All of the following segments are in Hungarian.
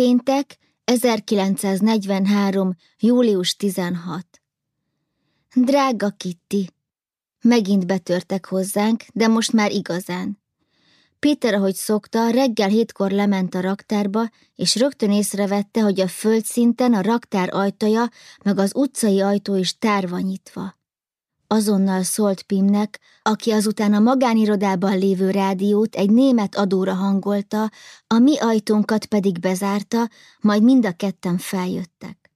Péntek 1943. július 16. Drága Kitty! Megint betörtek hozzánk, de most már igazán. Péter, ahogy szokta, reggel hétkor lement a raktárba, és rögtön észrevette, hogy a földszinten a raktár ajtaja, meg az utcai ajtó is tárva nyitva. Azonnal szólt Pimnek, aki azután a magánirodában lévő rádiót egy német adóra hangolta, a mi ajtónkat pedig bezárta, majd mind a ketten feljöttek.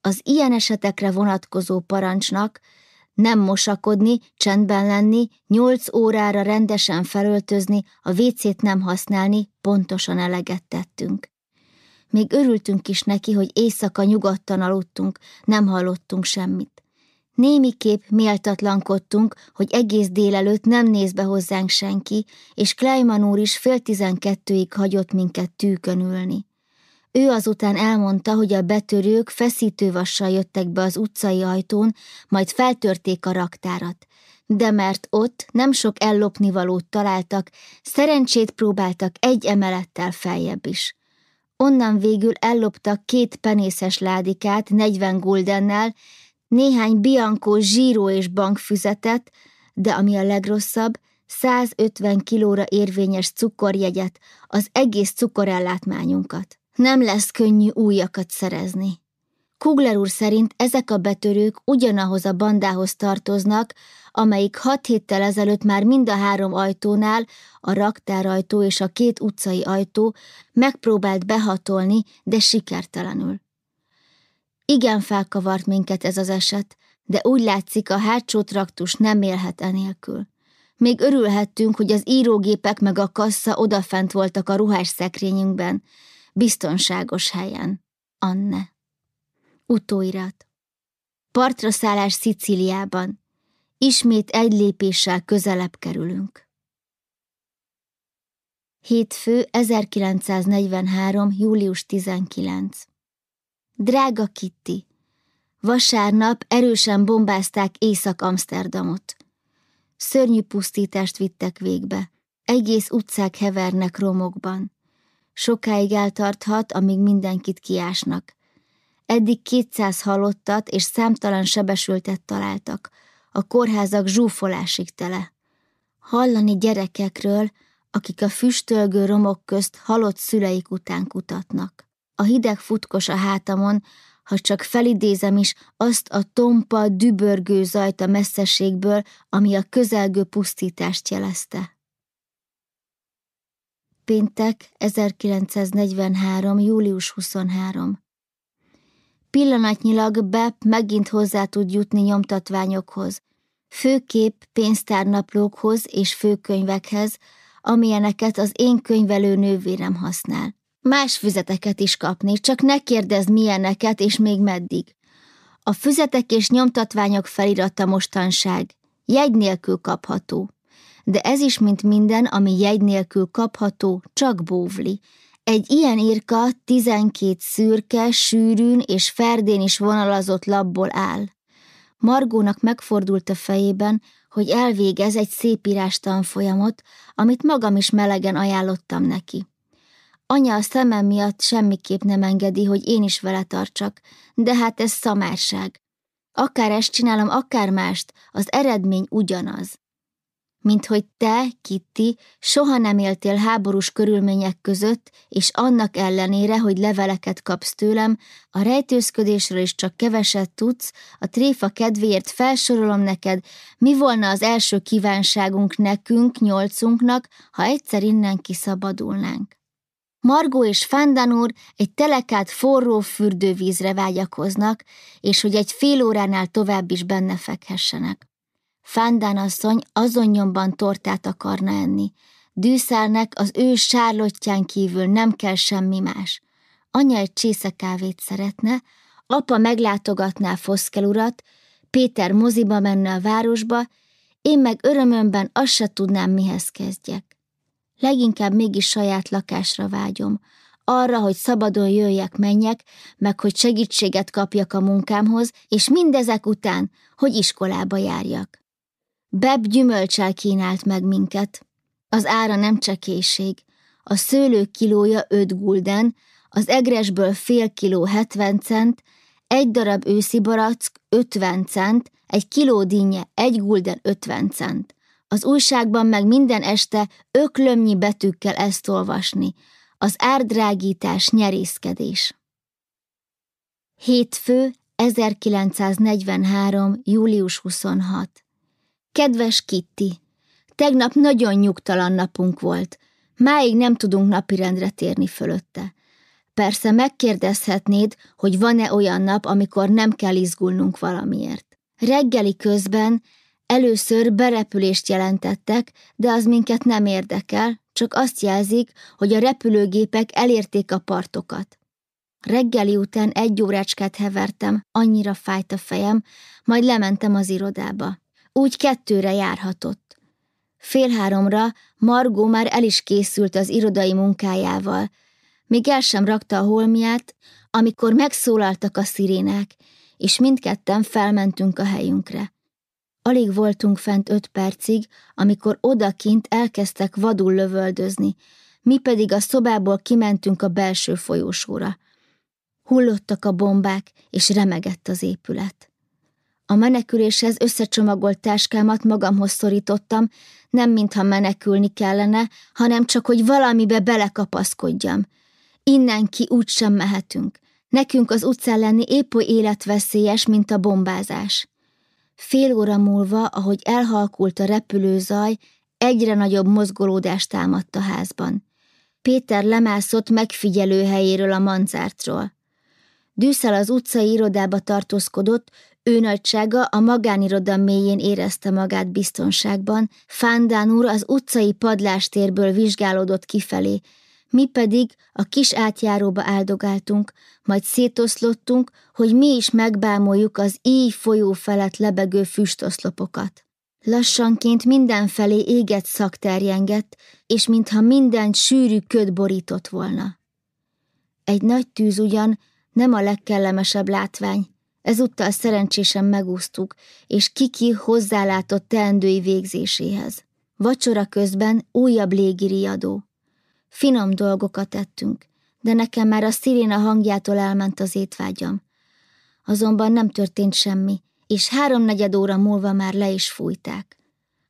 Az ilyen esetekre vonatkozó parancsnak nem mosakodni, csendben lenni, nyolc órára rendesen felöltözni, a vécét nem használni, pontosan eleget tettünk. Még örültünk is neki, hogy éjszaka nyugodtan aludtunk, nem hallottunk semmit. Némiképp méltatlankodtunk, hogy egész délelőtt nem néz be hozzánk senki, és Kleiman úr is fél tizenkettőig hagyott minket tűkön. Ő azután elmondta, hogy a betörők feszítővassal jöttek be az utcai ajtón, majd feltörték a raktárat. De mert ott nem sok ellopnivalót találtak, szerencsét próbáltak egy emelettel feljebb is. Onnan végül elloptak két penészes ládikát 40 guldennel, néhány Bianco zsíró és bankfüzetet, de ami a legrosszabb, 150 kilóra érvényes cukorjegyet, az egész cukorellátmányunkat. Nem lesz könnyű újakat szerezni. Kugler úr szerint ezek a betörők ugyanahoz a bandához tartoznak, amelyik hat héttel ezelőtt már mind a három ajtónál, a raktárajtó és a két utcai ajtó megpróbált behatolni, de sikertelenül. Igen felkavart minket ez az eset, de úgy látszik a hátsó traktus nem élhet enélkül. Még örülhettünk, hogy az írógépek meg a kassa odafent voltak a ruhás szekrényünkben, biztonságos helyen. Anne. Utóirat. Partra szállás Szicíliában. Ismét egy lépéssel közelebb kerülünk. Hétfő 1943. július 19. Drága Kitty! Vasárnap erősen bombázták Észak-Amsterdamot. Szörnyű pusztítást vittek végbe. Egész utcák hevernek romokban. Sokáig eltarthat, amíg mindenkit kiásnak. Eddig 200 halottat és számtalan sebesültet találtak. A kórházak zsúfolásig tele. Hallani gyerekekről, akik a füstölgő romok közt halott szüleik után kutatnak. A hideg futkos a hátamon, ha csak felidézem is azt a tompa, dübörgő zajt a messzeségből, ami a közelgő pusztítást jelezte. Péntek 1943. július 23. Pillanatnyilag Bep megint hozzá tud jutni nyomtatványokhoz, főkép pénztárnaplókhoz és főkönyvekhez, amilyeneket az én könyvelő nővérem használ. Más füzeteket is kapni, csak ne kérdezd milyeneket és még meddig. A füzetek és nyomtatványok felirata mostanság. Jegy nélkül kapható de ez is, mint minden, ami jegy nélkül kapható, csak bóvli. Egy ilyen írka tizenkét szürke, sűrűn és ferdén is vonalazott labból áll. Margónak megfordult a fejében, hogy elvégez egy szépírás tanfolyamot, amit magam is melegen ajánlottam neki. Anya a szemem miatt semmiképp nem engedi, hogy én is vele tartsak, de hát ez szamárság. Akár ezt csinálom, akár mást, az eredmény ugyanaz mint hogy te, Kitty, soha nem éltél háborús körülmények között, és annak ellenére, hogy leveleket kapsz tőlem, a rejtőzködésről is csak keveset tudsz, a tréfa kedvéért felsorolom neked, mi volna az első kívánságunk nekünk, nyolcunknak, ha egyszer innen kiszabadulnánk. Margó és Fandan úr egy telekát forró fürdővízre vágyakoznak, és hogy egy fél óránál tovább is benne fekhessenek. Fándán asszony azon nyomban tortát akarna enni. Dűszálnek az ő sárlottján kívül nem kell semmi más. Anya egy csésze kávét szeretne, apa meglátogatná Foszkel urat, Péter moziba menne a városba, én meg örömömben azt se tudnám, mihez kezdjek. Leginkább mégis saját lakásra vágyom, arra, hogy szabadon jöjjek, menjek, meg hogy segítséget kapjak a munkámhoz, és mindezek után, hogy iskolába járjak. Beb gyümölcsel kínált meg minket. Az ára nem csekéség. A szőlő kilója öt gulden, az egresből fél kiló 70 cent, egy darab őszi barack 50 cent, egy kiló dinnye egy gulden 50 cent. Az újságban meg minden este öklömnyi betűkkel ezt olvasni. Az árdrágítás nyerészkedés. Hétfő, 1943. július 26. Kedves Kitty! Tegnap nagyon nyugtalan napunk volt. Máig nem tudunk napirendre térni fölötte. Persze megkérdezhetnéd, hogy van-e olyan nap, amikor nem kell izgulnunk valamiért. Reggeli közben először berepülést jelentettek, de az minket nem érdekel, csak azt jelzik, hogy a repülőgépek elérték a partokat. Reggeli után egy órácskát hevertem, annyira fájt a fejem, majd lementem az irodába. Úgy kettőre járhatott. Fél háromra Margó már el is készült az irodai munkájával, még el sem rakta a holmiát, amikor megszólaltak a szirénák, és mindketten felmentünk a helyünkre. Alig voltunk fent öt percig, amikor odakint elkezdtek vadul lövöldözni, mi pedig a szobából kimentünk a belső folyósóra. Hullottak a bombák, és remegett az épület. A meneküléshez összecsomagolt táskámat magamhoz szorítottam, nem mintha menekülni kellene, hanem csak, hogy valamibe belekapaszkodjam. Innen ki úgy sem mehetünk. Nekünk az utcán lenni épp oly életveszélyes, mint a bombázás. Fél óra múlva, ahogy elhalkult a repülőzaj, egyre nagyobb mozgolódást támadt a házban. Péter lemászott megfigyelő helyéről a manzártról. Dűszel az utcai irodába tartózkodott, ő nagysága a magániroda mélyén érezte magát biztonságban, Fándán úr az utcai padlástérből vizsgálódott kifelé, mi pedig a kis átjáróba áldogáltunk, majd szétoszlottunk, hogy mi is megbámoljuk az íj folyó felett lebegő füstoszlopokat. Lassanként mindenfelé éget szak terjengett, és mintha mindent sűrű köd borított volna. Egy nagy tűz ugyan nem a legkellemesebb látvány, ezúttal szerencsésen megúsztuk, és Kiki hozzálátott teendői végzéséhez. Vacsora közben újabb légiriadó. Finom dolgokat tettünk, de nekem már a sziréna hangjától elment az étvágyam. Azonban nem történt semmi, és háromnegyed óra múlva már le is fújták.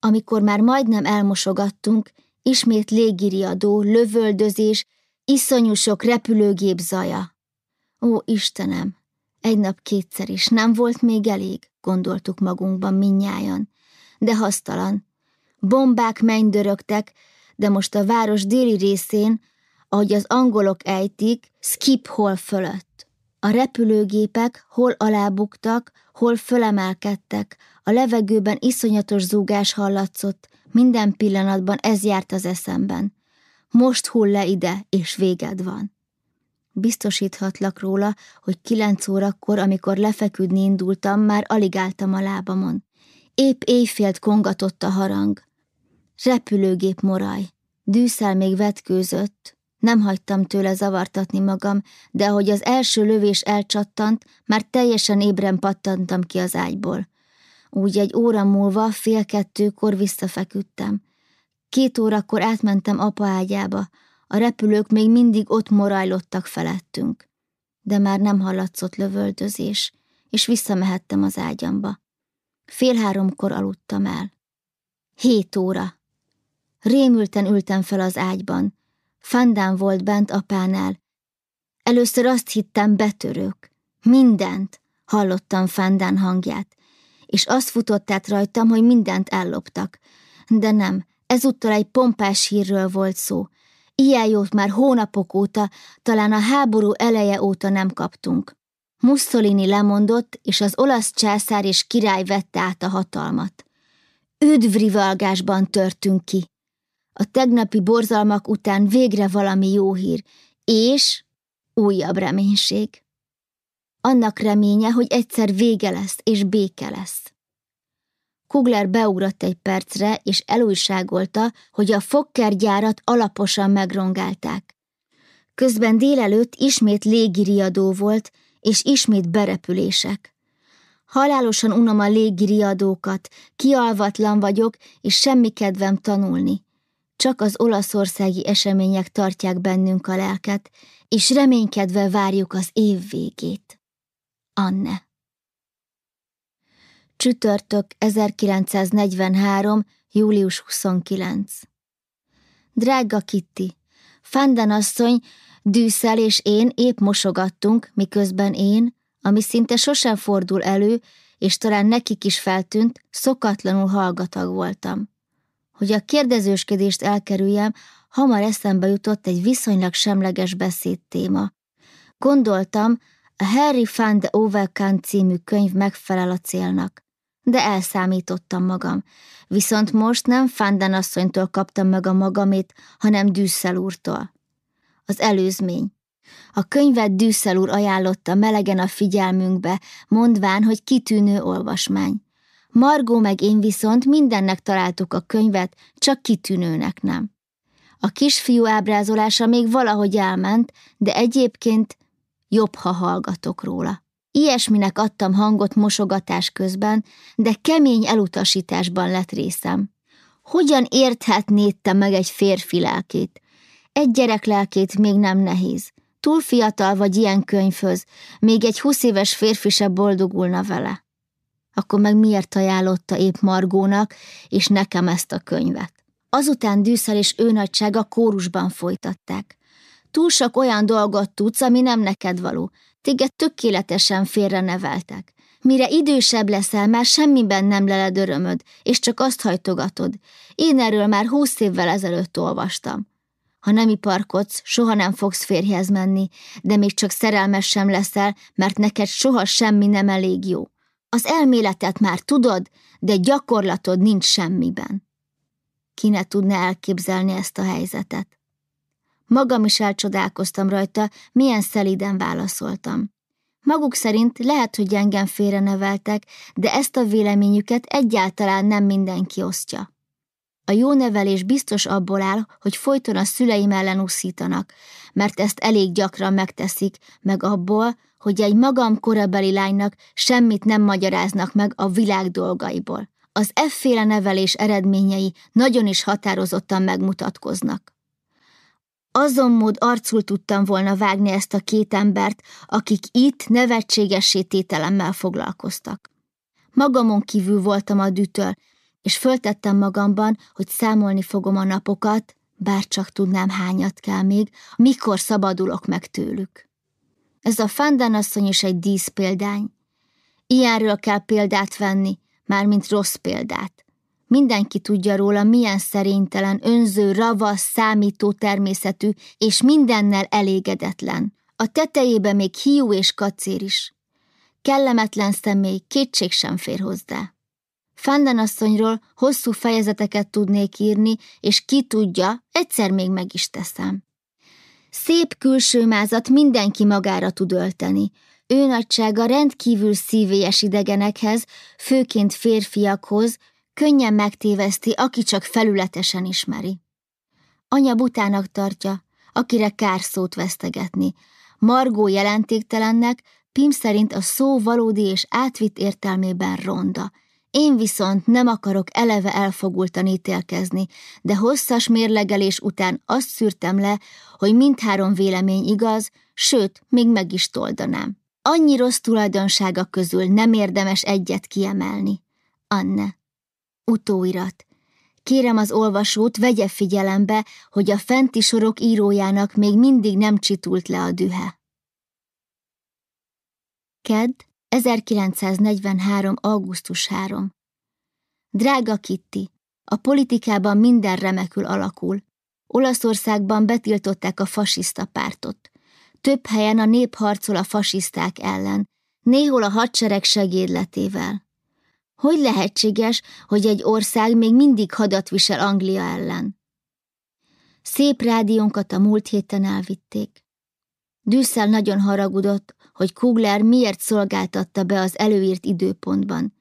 Amikor már majdnem elmosogattunk, ismét légiriadó, lövöldözés, iszonyú sok repülőgép zaja. Ó, Istenem, egy nap kétszer is nem volt még elég, gondoltuk magunkban minnyájan, de hasztalan. Bombák mennydörögtek, de most a város déli részén, ahogy az angolok ejtik, skip hol fölött. A repülőgépek hol alábuktak, hol fölemelkedtek, a levegőben iszonyatos zúgás hallatszott, minden pillanatban ez járt az eszemben. Most hull le ide, és véged van. Biztosíthatlak róla, hogy kilenc órakor, amikor lefeküdni indultam, már alig álltam a lábamon. Épp éjfélt kongatott a harang. Repülőgép moraj. Dűszel még vetkőzött. Nem hagytam tőle zavartatni magam, de ahogy az első lövés elcsattant, már teljesen ébren pattantam ki az ágyból. Úgy egy óra múlva, fél kettőkor visszafeküdtem. Két órakor átmentem apa ágyába, a repülők még mindig ott morajlottak felettünk. De már nem hallatszott lövöldözés, és visszamehettem az ágyamba. Fél háromkor aludtam el. Hét óra. Rémülten ültem fel az ágyban. Fandán volt bent apánál. Először azt hittem betörők. Mindent, hallottam Fandán hangját, és azt futott át rajtam, hogy mindent elloptak. De nem, ezúttal egy pompás hírről volt szó. Ilyen jót már hónapok óta, talán a háború eleje óta nem kaptunk. Mussolini lemondott, és az olasz császár és király vette át a hatalmat. Üdvrivalgásban törtünk ki. A tegnapi borzalmak után végre valami jó hír, és újabb reménység. Annak reménye, hogy egyszer vége lesz, és béke lesz. Kugler beugrott egy percre, és elújságolta, hogy a fokkergyárat alaposan megrongálták. Közben délelőtt ismét légiriadó volt, és ismét berepülések. Halálosan unom a légiriadókat, kialvatlan vagyok, és semmi kedvem tanulni. Csak az olaszországi események tartják bennünk a lelket, és reménykedve várjuk az év végét. Anne Csütörtök 1943. július 29 Drága Kitty, Fanden asszony, Dűszel és én épp mosogattunk, miközben én, ami szinte sosem fordul elő, és talán nekik is feltűnt, szokatlanul hallgatag voltam. Hogy a kérdezősködést elkerüljem, hamar eszembe jutott egy viszonylag semleges beszédtéma. Gondoltam, a Harry van de Overkant című könyv megfelel a célnak. De elszámítottam magam. Viszont most nem Fanden asszonytól kaptam meg a magamét, hanem Düssel úrtól. Az előzmény. A könyvet Düssel úr ajánlotta melegen a figyelmünkbe, mondván, hogy kitűnő olvasmány. Margó meg én viszont mindennek találtuk a könyvet, csak kitűnőnek nem. A kisfiú ábrázolása még valahogy elment, de egyébként jobb, ha hallgatok róla. Ilyesminek adtam hangot mosogatás közben, de kemény elutasításban lett részem. Hogyan érthetnéd te meg egy férfi lelkét? Egy gyerek lelkét még nem nehéz. Túl fiatal vagy ilyen könyvhöz, még egy húsz éves férfi se boldogulna vele. Akkor meg miért ajánlotta épp Margónak és nekem ezt a könyvet? Azután Dűszel és ő nagysága kórusban folytatták. Túl sok olyan dolgot tudsz, ami nem neked való. Téged tökéletesen félre neveltek. Mire idősebb leszel, már semmiben nem leled örömöd, és csak azt hajtogatod. Én erről már húsz évvel ezelőtt olvastam. Ha nem iparkodsz, soha nem fogsz férjhez menni, de még csak szerelmes sem leszel, mert neked soha semmi nem elég jó. Az elméletet már tudod, de gyakorlatod nincs semmiben. Ki ne tudna elképzelni ezt a helyzetet? Magam is elcsodálkoztam rajta, milyen szeliden válaszoltam. Maguk szerint lehet, hogy engem félreneveltek, de ezt a véleményüket egyáltalán nem mindenki osztja. A jó nevelés biztos abból áll, hogy folyton a szüleim ellen uszítanak, mert ezt elég gyakran megteszik, meg abból, hogy egy magam korabeli lánynak semmit nem magyaráznak meg a világ dolgaiból. Az efféle nevelés eredményei nagyon is határozottan megmutatkoznak. Azon mód arcul tudtam volna vágni ezt a két embert, akik itt nevetségessé tételemmel foglalkoztak. Magamon kívül voltam a dütől, és föltettem magamban, hogy számolni fogom a napokat, bár csak tudnám hányat kell még, mikor szabadulok meg tőlük. Ez a Fandán asszony is egy díszpéldány. Ilyenről kell példát venni, mármint rossz példát. Mindenki tudja róla, milyen szerénytelen, önző, ravasz, számító természetű, és mindennel elégedetlen. A tetejébe még hiú és kacér is. Kellemetlen személy, kétség sem fér hozzá. Fanden asszonyról hosszú fejezeteket tudnék írni, és ki tudja, egyszer még meg is teszem. Szép külső mázat mindenki magára tud ölteni. Ő nagysága rendkívül szívélyes idegenekhez, főként férfiakhoz, könnyen megtéveszti, aki csak felületesen ismeri. Anya butának tartja, akire kár szót vesztegetni. Margó jelentéktelennek, Pim szerint a szó valódi és átvitt értelmében ronda, én viszont nem akarok eleve elfogultan ítélkezni, de hosszas mérlegelés után azt szűrtem le, hogy mindhárom vélemény igaz, sőt, még meg is toldanám. Annyi rossz tulajdonsága közül nem érdemes egyet kiemelni. Anne. Utóirat. Kérem az olvasót, vegye figyelembe, hogy a fenti sorok írójának még mindig nem csitult le a dühe. Kedd, 1943. augusztus 3. Drága Kitty, a politikában minden remekül alakul. Olaszországban betiltották a fasiszta pártot. Több helyen a nép harcol a fasiszták ellen, néhol a hadsereg segédletével. Hogy lehetséges, hogy egy ország még mindig hadat visel Anglia ellen? Szép rádiónkat a múlt héten elvitték. Düsszel nagyon haragudott, hogy Kugler miért szolgáltatta be az előírt időpontban.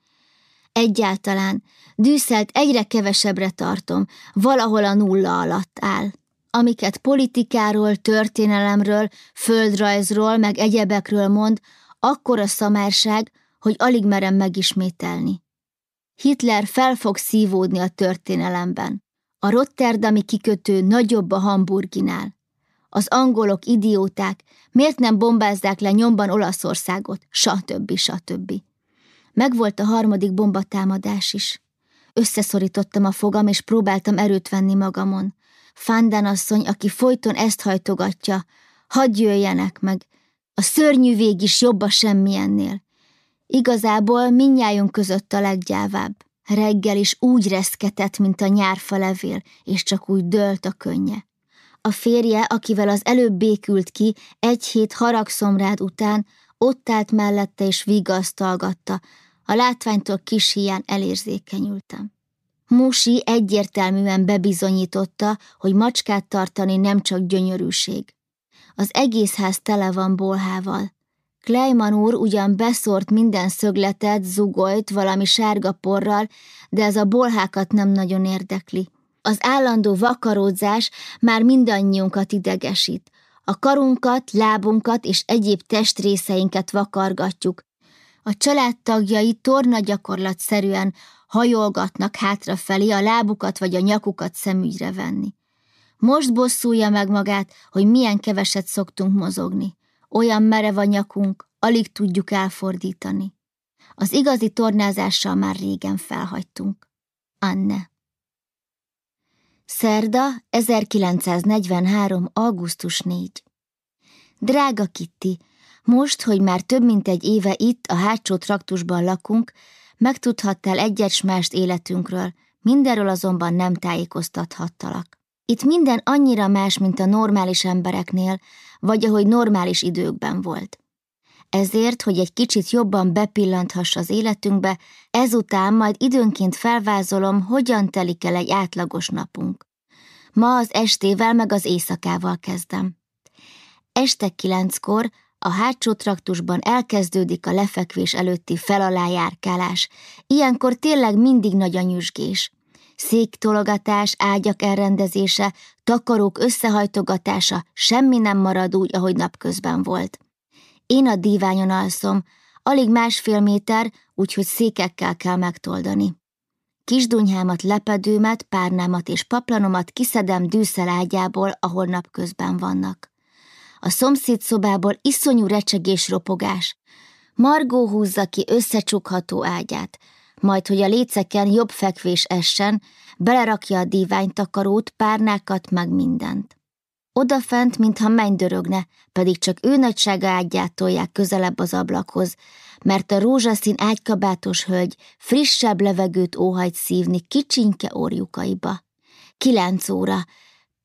Egyáltalán Düsszelt egyre kevesebbre tartom, valahol a nulla alatt áll. Amiket politikáról, történelemről, földrajzról, meg egyebekről mond, akkora szamárság, hogy alig merem megismételni. Hitler fel fog szívódni a történelemben. A Rotterdami kikötő nagyobb a Hamburginál. Az angolok idióták, miért nem bombázzák le nyomban Olaszországot, stb. stb. Megvolt a harmadik bombatámadás is. Összeszorítottam a fogam, és próbáltam erőt venni magamon. Fandán asszony, aki folyton ezt hajtogatja, hadd jöjjenek meg, a szörnyű vég is jobb a semmilyennél. Igazából minnyájunk között a leggyávább. Reggel is úgy reszketett, mint a nyárfa levél, és csak úgy dőlt a könnye. A férje, akivel az előbb békült ki, egy hét haragszomrád után ott állt mellette és vigasztalgatta, a látványtól kis hián elérzékenyültem. Musi egyértelműen bebizonyította, hogy macskát tartani nem csak gyönyörűség. Az egész ház tele van bolhával. Kleiman úr ugyan beszórt minden szögletet, zugolt valami sárga porral, de ez a bolhákat nem nagyon érdekli. Az állandó vakaródzás már mindannyiunkat idegesít. A karunkat, lábunkat és egyéb testrészeinket vakargatjuk. A családtagjai torna gyakorlatszerűen hajolgatnak hátrafelé, a lábukat vagy a nyakukat szemügyre venni. Most bosszulja meg magát, hogy milyen keveset szoktunk mozogni. Olyan merev a nyakunk, alig tudjuk elfordítani. Az igazi tornázással már régen felhagytunk. Anne Szerda, 1943. augusztus 4 Drága Kitti, most, hogy már több mint egy éve itt, a hátsó traktusban lakunk, megtudhattál egyet mást életünkről, mindenről azonban nem tájékoztathattalak. Itt minden annyira más, mint a normális embereknél, vagy ahogy normális időkben volt. Ezért, hogy egy kicsit jobban bepillanthass az életünkbe, ezután majd időnként felvázolom, hogyan telik el egy átlagos napunk. Ma az estével meg az éjszakával kezdem. Este kilenckor a hátsó traktusban elkezdődik a lefekvés előtti felalájárkálás. Ilyenkor tényleg mindig nagy a nyüzsgés. Széktologatás, ágyak elrendezése, takarók összehajtogatása, semmi nem marad úgy, ahogy napközben volt. Én a díványon alszom, alig másfél méter, úgyhogy székekkel kell megtoldani. Kisdunyhámat, lepedőmet, párnámat és paplanomat kiszedem dűszelágyából, ahol napközben vannak. A szomszéd szobából iszonyú recsegés ropogás. Margó húzza ki összecsukható ágyát, majd hogy a léceken jobb fekvés essen, belerakja a díványtakarót, párnákat, meg mindent. Odafent, mintha mennydörögne, pedig csak ő nagysága ágyát tolják közelebb az ablakhoz, mert a rózsaszín ágykabátos hölgy frissebb levegőt óhajt szívni kicsinke orjukaiba. Kilenc óra.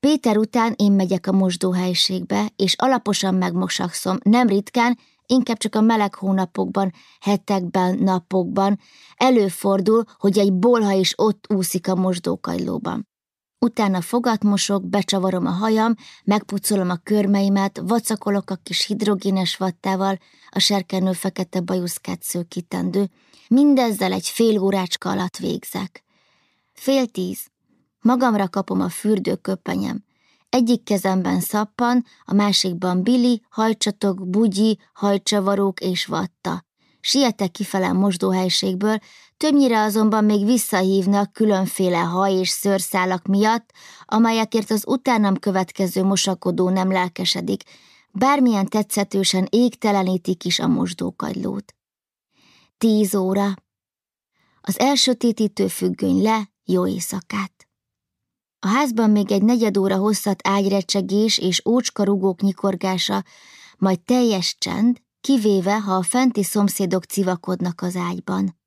Péter után én megyek a mosdóhelyiségbe, és alaposan megmosakszom, nem ritkán, inkább csak a meleg hónapokban, hetekben, napokban. Előfordul, hogy egy bolha is ott úszik a mosdókajlóban. Utána fogat mosok, becsavarom a hajam, megpucolom a körmeimet, vacakolok a kis hidrogénes vattával, a serkenő fekete bajuszkát szőkítendő, mindezzel egy fél órácska alatt végzek. Fél tíz. Magamra kapom a fürdőköpenyem. Egyik kezemben szappan, a másikban bili, hajcsatok, bugyi, hajcsavarók és vatta. Sietek kifele a mosdóhelységből, többnyire azonban még visszahívnak különféle haj és szőrszálak miatt, amelyekért az utánam következő mosakodó nem lelkesedik, bármilyen tetszetősen égtelenítik is a mosdókagylót. Tíz óra. Az elsötétítő függöny le, jó éjszakát. A házban még egy negyed óra hosszat ágyrecsegés és ócskarugók nyikorgása, majd teljes csend, kivéve, ha a fenti szomszédok civakodnak az ágyban.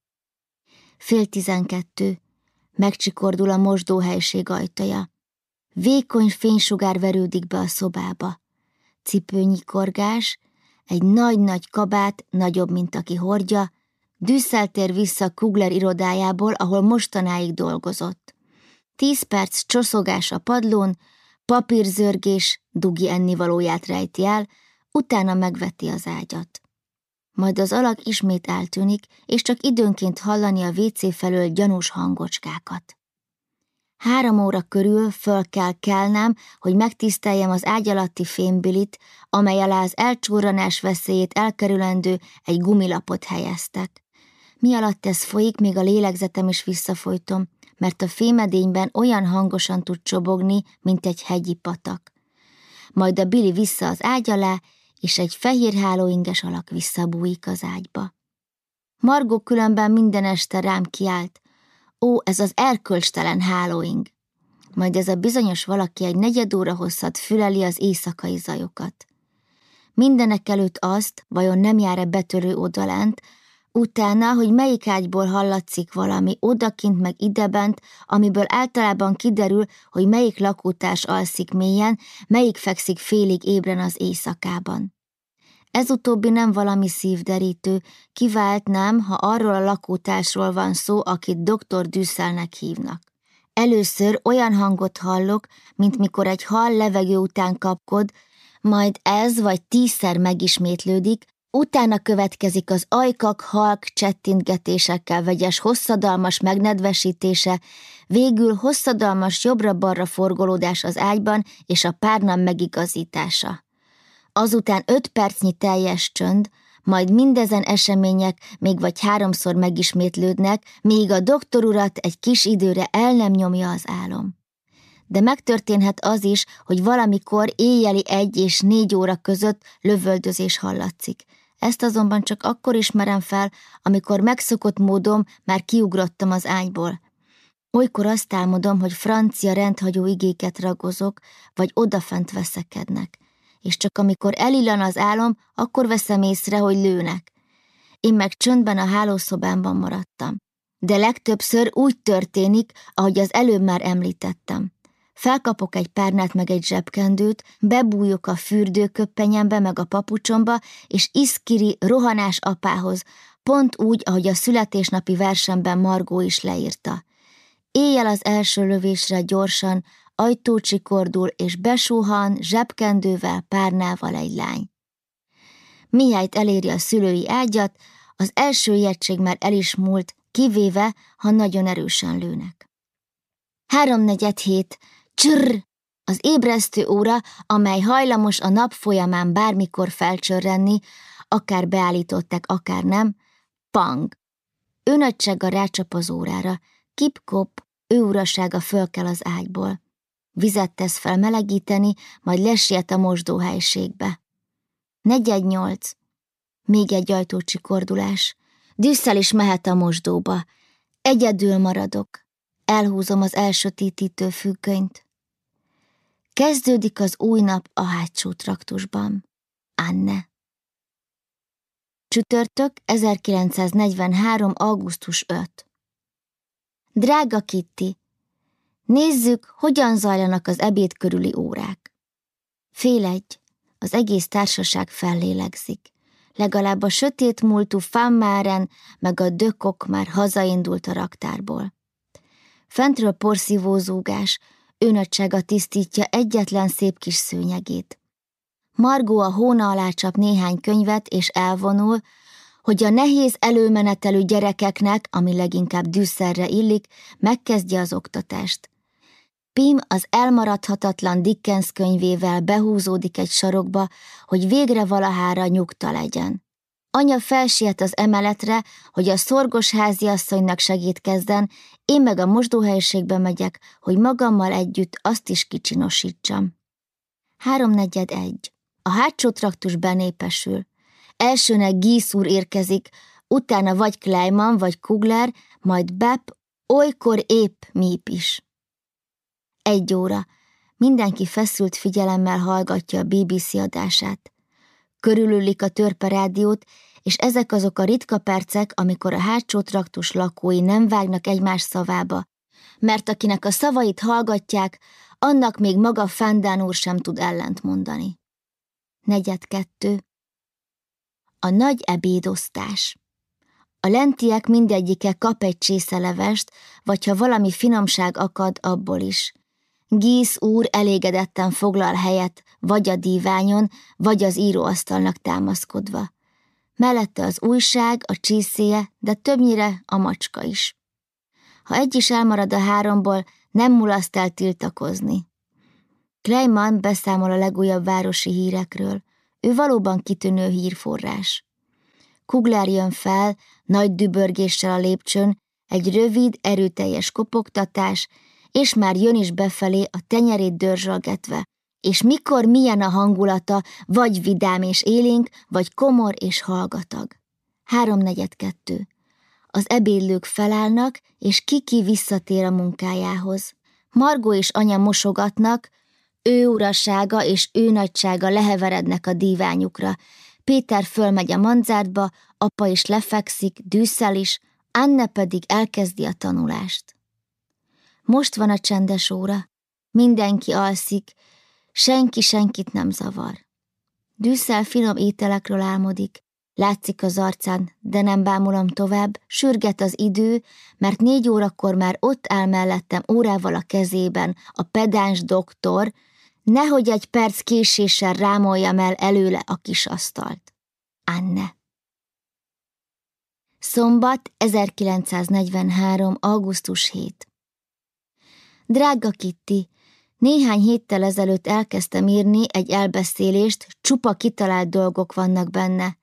Fél tizenkettő. Megcsikordul a mosdóhelység ajtaja. Vékony fénysugár verődik be a szobába. Cipőnyikorgás, egy nagy-nagy kabát, nagyobb, mint aki hordja, Düsszeltér vissza Kugler irodájából, ahol mostanáig dolgozott. Tíz perc csoszogás a padlón, papírzörgés, dugi ennivalóját rejti el, utána megveti az ágyat. Majd az alak ismét eltűnik, és csak időnként hallani a WC felől gyanús hangocskákat. Három óra körül föl kell kelnem, hogy megtiszteljem az ágy alatti fémbilit, amely alá az elcsúranás veszélyét elkerülendő egy gumilapot helyeztek. Mi alatt ez folyik, még a lélegzetem is visszafolytom, mert a fémedényben olyan hangosan tud csobogni, mint egy hegyi patak. Majd a Billy vissza az ágy alá, és egy fehér hálóinges alak visszabújik az ágyba. Margó különben minden este rám kiált. Ó, ez az erkölcstelen hálóing! Majd ez a bizonyos valaki egy negyed óra hosszat füleli az éjszakai zajokat. Mindenek előtt azt, vajon nem jár-e betörő odalent, utána, hogy melyik ágyból hallatszik valami, odakint meg idebent, amiből általában kiderül, hogy melyik lakótárs alszik mélyen, melyik fekszik félig ébren az éjszakában. Ez utóbbi nem valami szívderítő, kivált nem, ha arról a lakótársról van szó, akit doktor Düsszelnek hívnak. Először olyan hangot hallok, mint mikor egy hal levegő után kapkod, majd ez vagy tízszer megismétlődik, utána következik az ajkak, halk csettintgetésekkel vegyes hosszadalmas megnedvesítése, végül hosszadalmas jobbra-balra forgolódás az ágyban és a párnam megigazítása. Azután öt percnyi teljes csönd, majd mindezen események még vagy háromszor megismétlődnek, míg a doktor urat egy kis időre el nem nyomja az álom. De megtörténhet az is, hogy valamikor éjjeli egy és négy óra között lövöldözés hallatszik. Ezt azonban csak akkor ismerem fel, amikor megszokott módom már kiugrottam az ágyból. Olykor azt álmodom, hogy francia rendhagyó igéket ragozok, vagy odafent veszekednek és csak amikor elillan az álom, akkor veszem észre, hogy lőnek. Én meg csöndben a hálószobámban maradtam. De legtöbbször úgy történik, ahogy az előbb már említettem. Felkapok egy párnát meg egy zsebkendőt, bebújok a fürdőköppenyembe meg a papucsomba, és iszkiri rohanás apához, pont úgy, ahogy a születésnapi versenben Margó is leírta. Éjjel az első lövésre gyorsan, ajtócsikordul és besúhan zsebkendővel, párnával egy lány. Mihályt eléri a szülői ágyat, az első ijegység már el is múlt, kivéve, ha nagyon erősen lőnek. Háromnegyed hét, csrr, az ébresztő óra, amely hajlamos a nap folyamán bármikor felcsörrenni, akár beállították, akár nem, pang. Ő rácsap az órára, kip-kop, ő urasága fölkel az ágyból. Vizet tesz fel melegíteni, majd lesiet a mosdóhelységbe. Negyed nyolc. Még egy ajtócsikordulás. Düsszel is mehet a mosdóba. Egyedül maradok. Elhúzom az elsötétítő függönyt. Kezdődik az új nap a hátsó traktusban. Anne. Csütörtök 1943. augusztus 5. Drága Kitty, Nézzük, hogyan zajlanak az ebéd körüli órák. Fél egy, az egész társaság fellélegzik. Legalább a sötét múltú Fammáren meg a dökok már hazaindult a raktárból. Fentről porszívó zúgás, őnöttsága tisztítja egyetlen szép kis szőnyegét. Margó a hóna alá csap néhány könyvet, és elvonul, hogy a nehéz előmenetelű gyerekeknek, ami leginkább dűszerre illik, megkezdje az oktatást. Pim az elmaradhatatlan Dickens könyvével behúzódik egy sarokba, hogy végre valahára nyugta legyen. Anya felsiet az emeletre, hogy a szorgos háziasszonynak segítkezzen, én meg a mosdóhelyiségbe megyek, hogy magammal együtt azt is kicsinosítsam. Háromnegyed egy. A hátsó traktus benépesül. Elsőnek Gísz úr érkezik, utána vagy Kleiman, vagy Kugler, majd Bepp, olykor épp Míp is. Egy óra. Mindenki feszült figyelemmel hallgatja a BBC adását. Körülülik a törpe rádiót, és ezek azok a ritka percek, amikor a hátsó traktus lakói nem vágnak egymás szavába, mert akinek a szavait hallgatják, annak még maga Fandán úr sem tud ellent mondani. Negyed kettő. A nagy ebédosztás. A lentiek mindegyike kap egy csészelevest, vagy ha valami finomság akad, abból is. Gísz úr elégedetten foglal helyet, vagy a díványon, vagy az íróasztalnak támaszkodva. Mellette az újság, a csíszéje, de többnyire a macska is. Ha egy is elmarad a háromból, nem mulaszt el tiltakozni. Kleiman beszámol a legújabb városi hírekről. Ő valóban kitűnő hírforrás. Kugler jön fel, nagy dübörgéssel a lépcsőn, egy rövid, erőteljes kopogtatás, és már jön is befelé a tenyerét dörzsölgetve, és mikor milyen a hangulata, vagy vidám és élénk, vagy komor és hallgatag. Háromnegyed kettő. Az ebédlők felállnak, és Kiki visszatér a munkájához. Margó és anya mosogatnak, ő urasága és ő nagysága leheverednek a díványukra. Péter fölmegy a manzárba, apa is lefekszik, dűszel is, Anne pedig elkezdi a tanulást. Most van a csendes óra, mindenki alszik, senki senkit nem zavar. Dűszel finom ételekről álmodik, látszik az arcán, de nem bámulom tovább, sürget az idő, mert négy órakor már ott áll mellettem órával a kezében a pedáns doktor, nehogy egy perc késéssel rámoljam el előle a kis asztalt. Anne. Szombat, 1943. augusztus 7. Drága Kitti, néhány héttel ezelőtt elkezdtem írni egy elbeszélést, csupa kitalált dolgok vannak benne.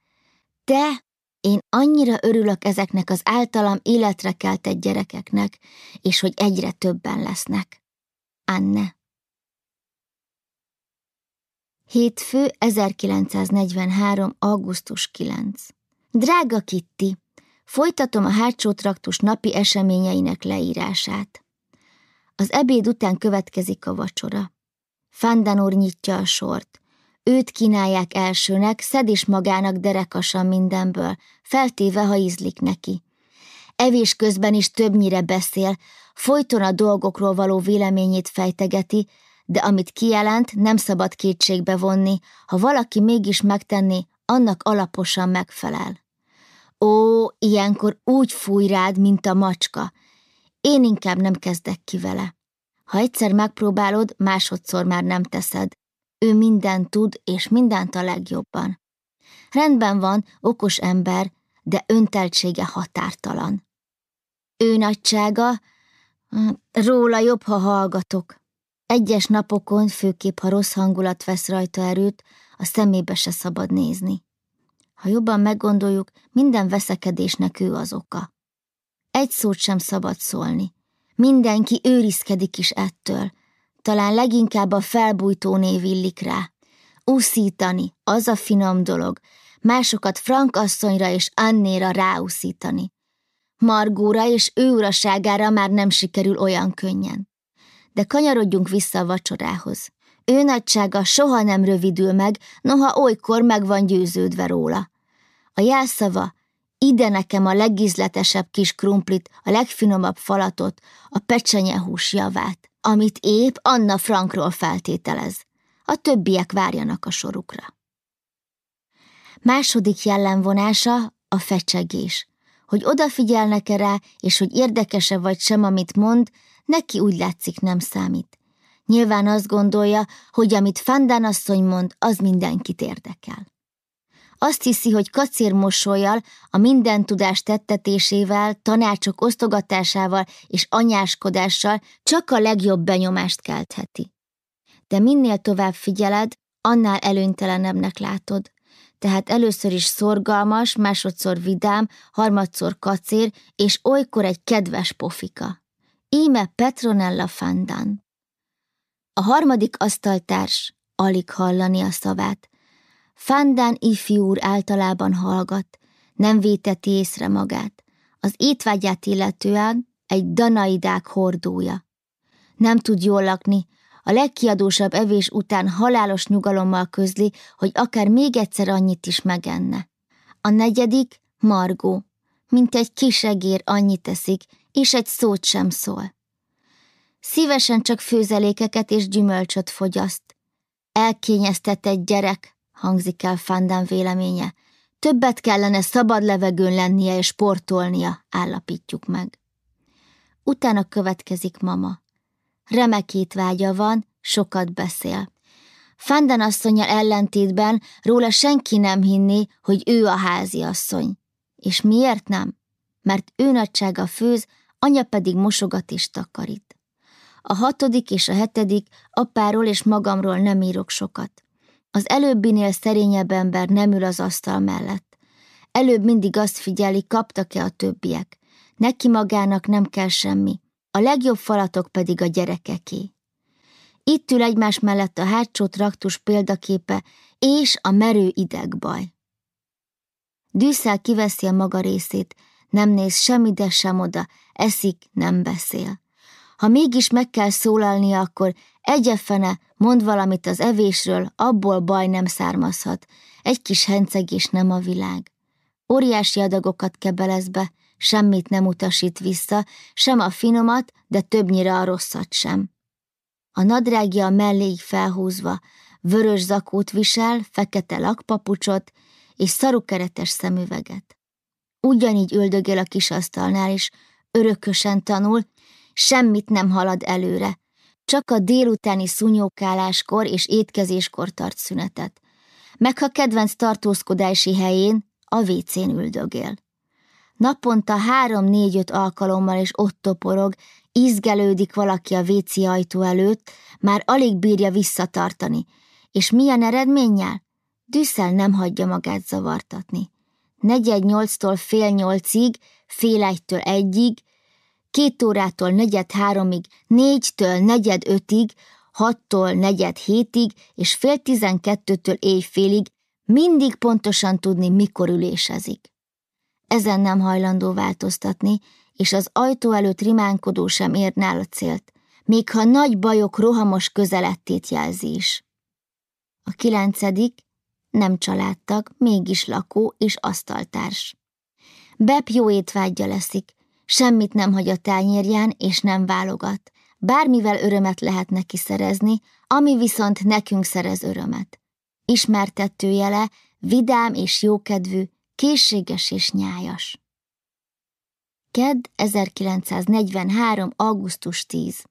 Te, én annyira örülök ezeknek az általam életre keltett gyerekeknek, és hogy egyre többen lesznek. Anne. Hétfő 1943. augusztus 9. Drága Kitti, folytatom a hátsó traktus napi eseményeinek leírását. Az ebéd után következik a vacsora. Fandanor nyitja a sort. Őt kínálják elsőnek, szed is magának derekasan mindenből, feltéve, ha ízlik neki. Evés közben is többnyire beszél, folyton a dolgokról való véleményét fejtegeti, de amit kijelent, nem szabad kétségbe vonni, ha valaki mégis megtenni, annak alaposan megfelel. Ó, ilyenkor úgy fúj rád, mint a macska. Én inkább nem kezdek ki vele. Ha egyszer megpróbálod, másodszor már nem teszed. Ő mindent tud, és mindent a legjobban. Rendben van, okos ember, de önteltsége határtalan. Ő nagysága, róla jobb, ha hallgatok. Egyes napokon, főképp ha rossz hangulat vesz rajta erőt, a szemébe se szabad nézni. Ha jobban meggondoljuk, minden veszekedésnek ő az oka. Egy szót sem szabad szólni. Mindenki őrizkedik is ettől. Talán leginkább a felbújtó név illik rá. Úszítani, az a finom dolog. Másokat Frank asszonyra és Annéra ráúszítani. Margóra és ő uraságára már nem sikerül olyan könnyen. De kanyarodjunk vissza a vacsorához. Ő nagysága soha nem rövidül meg, noha olykor meg van győződve róla. A jelszava ide nekem a legízletesebb kis krumplit, a legfinomabb falatot, a pecsenyehús javát, amit épp Anna Frankról feltételez. A többiek várjanak a sorukra. Második jellemvonása a fecsegés. Hogy odafigyelnek-e rá, és hogy érdekese vagy sem, amit mond, neki úgy látszik nem számít. Nyilván azt gondolja, hogy amit Fandán asszony mond, az mindenkit érdekel. Azt hiszi, hogy kacér mosolyjal, a minden tudás tettetésével, tanácsok osztogatásával és anyáskodással csak a legjobb benyomást keltheti. De minél tovább figyeled, annál előnytelenebbnek látod. Tehát először is szorgalmas, másodszor vidám, harmadszor kacér, és olykor egy kedves pofika. Íme Petronella Fandan. A harmadik asztaltárs alig hallani a szavát, Fandán ifjú úr általában hallgat, nem véteti észre magát. Az étvágyát illetően egy danaidák hordója. Nem tud jól lakni, a legkiadósabb evés után halálos nyugalommal közli, hogy akár még egyszer annyit is megenne. A negyedik Margó, mint egy kis egér annyit teszik, és egy szót sem szól. Szívesen csak főzelékeket és gyümölcsöt fogyaszt. Elkényeztetett gyerek, hangzik el Fandán véleménye. Többet kellene szabad levegőn lennie és sportolnia, állapítjuk meg. Utána következik mama. Remekét vágya van, sokat beszél. Fanden asszonyjal ellentétben róla senki nem hinné, hogy ő a házi asszony. És miért nem? Mert ő nagysága főz, anya pedig mosogat és takarít. A hatodik és a hetedik apáról és magamról nem írok sokat. Az előbbinél szerényebb ember nem ül az asztal mellett. Előbb mindig azt figyeli, kaptak-e a többiek. neki magának nem kell semmi, a legjobb falatok pedig a gyerekeké. Itt ül egymás mellett a hátsó traktus példaképe és a merő idegbaj. Dűszel kiveszi a maga részét, nem néz sem ide, sem oda, eszik, nem beszél. Ha mégis meg kell szólalnia, akkor egyefene mond valamit az evésről, abból baj nem származhat, egy kis hencegés nem a világ. Óriási adagokat kebelez be, semmit nem utasít vissza, sem a finomat, de többnyire a rosszat sem. A nadrágja a melléig felhúzva, vörös zakót visel, fekete lakpapucsot és szarukeretes szemüveget. Ugyanígy üldögél a kis asztalnál is, örökösen tanul, semmit nem halad előre, csak a délutáni szunyókáláskor és étkezéskor tart szünetet. Meg ha kedvenc tartózkodási helyén, a vécén üldögél. Naponta három-négy-öt alkalommal is ott toporog, izgelődik valaki a véci ajtó előtt, már alig bírja visszatartani. És milyen eredménnyel? Düsszel nem hagyja magát zavartatni. Negyed nyolctól fél nyolcig, fél egytől egyig, két órától negyed háromig, négytől negyed ötig, hattól negyed hétig és fél tizenkettőtől éjfélig mindig pontosan tudni, mikor ülésezik. Ezen nem hajlandó változtatni, és az ajtó előtt rimánkodó sem ér nála célt, még ha nagy bajok rohamos közelettét jelzi is. A kilencedik nem családtag, mégis lakó és asztaltárs. Bep jó étvágya leszik, semmit nem hagy a tányérján és nem válogat, bármivel örömet lehet neki szerezni, ami viszont nekünk szerez örömet. Ismertetőjele, vidám és jókedvű, készséges és nyájas. Ked 1943. augusztus 10.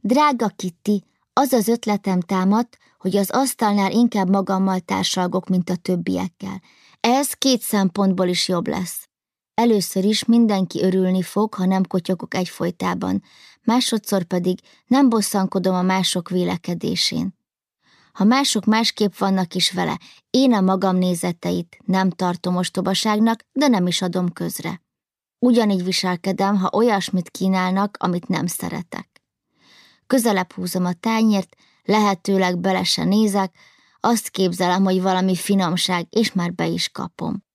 Drága Kitty, az az ötletem támadt, hogy az asztalnál inkább magammal társalgok, mint a többiekkel. Ez két szempontból is jobb lesz. Először is mindenki örülni fog, ha nem kotyogok egyfolytában, másodszor pedig nem bosszankodom a mások vélekedésén. Ha mások másképp vannak is vele, én a magam nézeteit nem tartom ostobaságnak, de nem is adom közre. Ugyanígy viselkedem, ha olyasmit kínálnak, amit nem szeretek. Közelebb húzom a tányért, lehetőleg bele se nézek, azt képzelem, hogy valami finomság, és már be is kapom.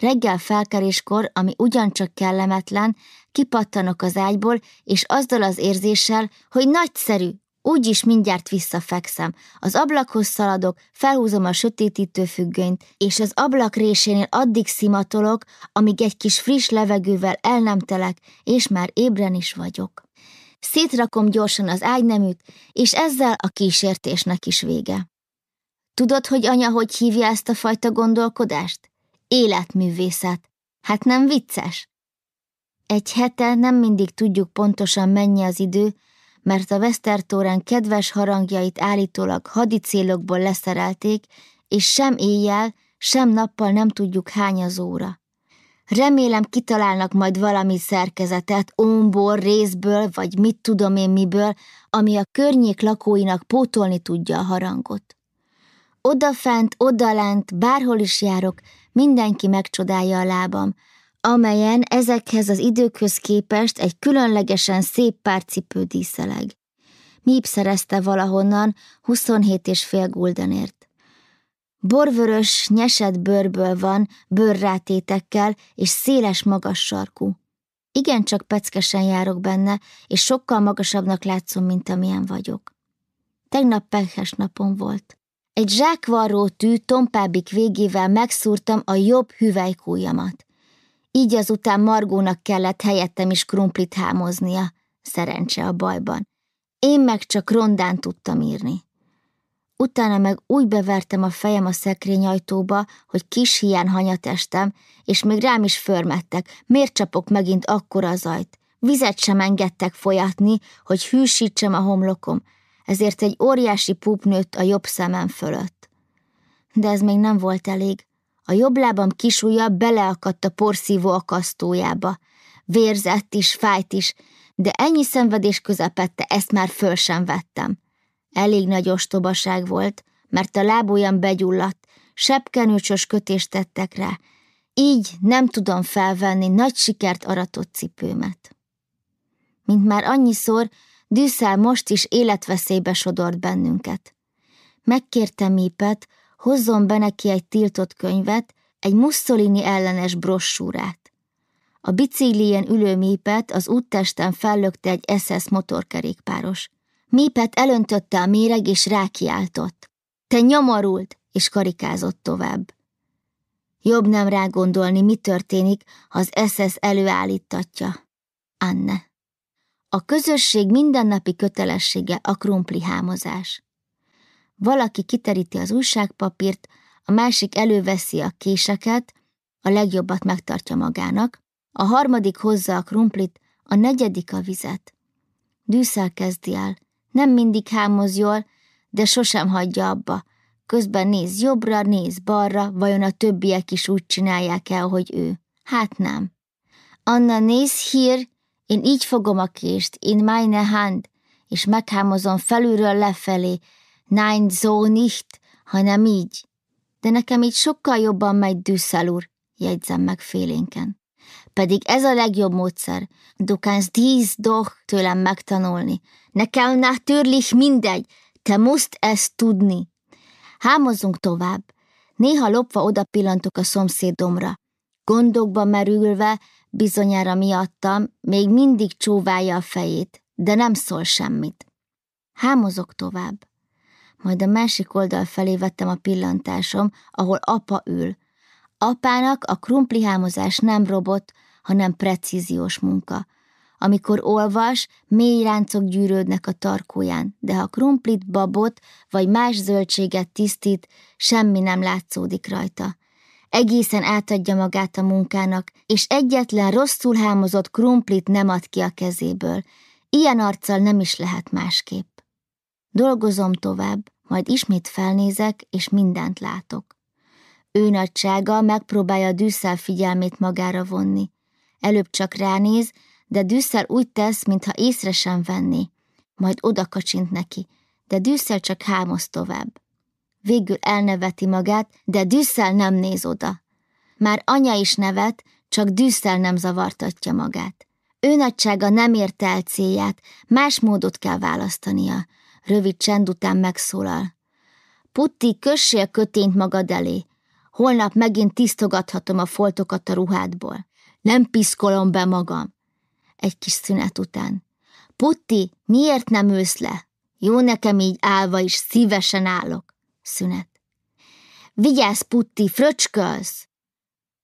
Reggel felkeréskor, ami ugyancsak kellemetlen, kipattanok az ágyból, és azzal az érzéssel, hogy nagyszerű, úgyis mindjárt visszafekszem. Az ablakhoz szaladok, felhúzom a sötétítő függönyt, és az ablak résénél addig szimatolok, amíg egy kis friss levegővel el nem telek, és már ébren is vagyok. Szétrakom gyorsan az ágyneműt, és ezzel a kísértésnek is vége. Tudod, hogy anya hogy hívja ezt a fajta gondolkodást? Életművészet. Hát nem vicces? Egy hete nem mindig tudjuk pontosan mennyi az idő, mert a Westertoren kedves harangjait állítólag hadicélokból leszerelték, és sem éjjel, sem nappal nem tudjuk hány az óra. Remélem kitalálnak majd valami szerkezetet, ómból, részből, vagy mit tudom én miből, ami a környék lakóinak pótolni tudja a harangot. Odafent, odalent, bárhol is járok, mindenki megcsodálja a lábam, amelyen ezekhez az időkhöz képest egy különlegesen szép párcipő díszeleg. Míp szerezte valahonnan 27 és fél guldenért. Borvörös, nyesett bőrből van, bőrrátétekkel és széles magas sarkú. Igen, csak peckesen járok benne, és sokkal magasabbnak látszom, mint amilyen vagyok. Tegnap pekhes napom volt. Egy zsákvarró tű tompábik végével megszúrtam a jobb hüvelykújamat. Így azután Margónak kellett helyettem is krumplit hámoznia, szerencse a bajban. Én meg csak rondán tudtam írni. Utána meg úgy bevertem a fejem a szekrény ajtóba, hogy kis hián hanyatestem, és még rám is förmettek, miért csapok megint akkora zajt. Vizet sem engedtek folyatni, hogy hűsítsem a homlokom, ezért egy óriási púp nőtt a jobb szemem fölött. De ez még nem volt elég. A jobb lábam kisúja beleakadt a porszívó akasztójába. Vérzett is, fájt is, de ennyi szenvedés közepette ezt már föl sem vettem. Elég nagy ostobaság volt, mert a lábujjam begyulladt, sebkenőcsös kötést tettek rá. így nem tudom felvenni nagy sikert aratott cipőmet. Mint már annyiszor, Dűszel most is életveszélybe sodort bennünket. Megkértem Mipet, hozzon be neki egy tiltott könyvet, egy Mussolini ellenes brossúrát. A biciklijén ülő Mipet az úttesten fellökte egy SS motorkerékpáros. Mipet elöntötte a méreg és rákiáltott. Te nyomorult! és karikázott tovább. Jobb nem rágondolni, mi történik, ha az SS előállítatja. Anne. A közösség mindennapi kötelessége a krumpli hámozás. Valaki kiteríti az újságpapírt, a másik előveszi a késeket, a legjobbat megtartja magának, a harmadik hozza a krumplit, a negyedik a vizet. Dűszel kezdi el, nem mindig hámoz jól, de sosem hagyja abba. Közben néz jobbra, néz balra, vajon a többiek is úgy csinálják el, ahogy ő. Hát nem. Anna, néz hír, én így fogom a kést, in meine Hand, és meghámozom felülről lefelé. Nein, so nicht, hanem így. De nekem így sokkal jobban megy Düssel úr, jegyzem meg félénken. Pedig ez a legjobb módszer. Du kannst dies doch tőlem megtanulni. Nekem natürlich mindegy, te musst ezt tudni. Hámozzunk tovább. Néha lopva oda pillantok a szomszédomra. Gondokba merülve, bizonyára miattam, még mindig csóválja a fejét, de nem szól semmit. Hámozok tovább. Majd a másik oldal felé vettem a pillantásom, ahol apa ül. Apának a krumplihámozás nem robot, hanem precíziós munka. Amikor olvas, mély ráncok gyűrődnek a tarkóján, de ha krumplit, babot vagy más zöldséget tisztít, semmi nem látszódik rajta. Egészen átadja magát a munkának, és egyetlen rosszul hámozott krumplit nem ad ki a kezéből. Ilyen arccal nem is lehet másképp. Dolgozom tovább, majd ismét felnézek, és mindent látok. Ő nagysága megpróbálja Düsszel figyelmét magára vonni. Előbb csak ránéz, de Düsszel úgy tesz, mintha észre sem venné. Majd oda kacsint neki, de Düsszel csak hámoz tovább. Végül elneveti magát, de Düsszel nem néz oda. Már anya is nevet, csak Düsszel nem zavartatja magát. Ő nagysága nem érte el célját, más módot kell választania. Rövid csend után megszólal. Putti, kössél kötényt magad elé. Holnap megint tisztogathatom a foltokat a ruhádból. Nem piszkolom be magam. Egy kis szünet után. Putti, miért nem ülsz le? Jó nekem így állva is, szívesen állok. Szünet. Vigyázz, Putti, fröcskölsz!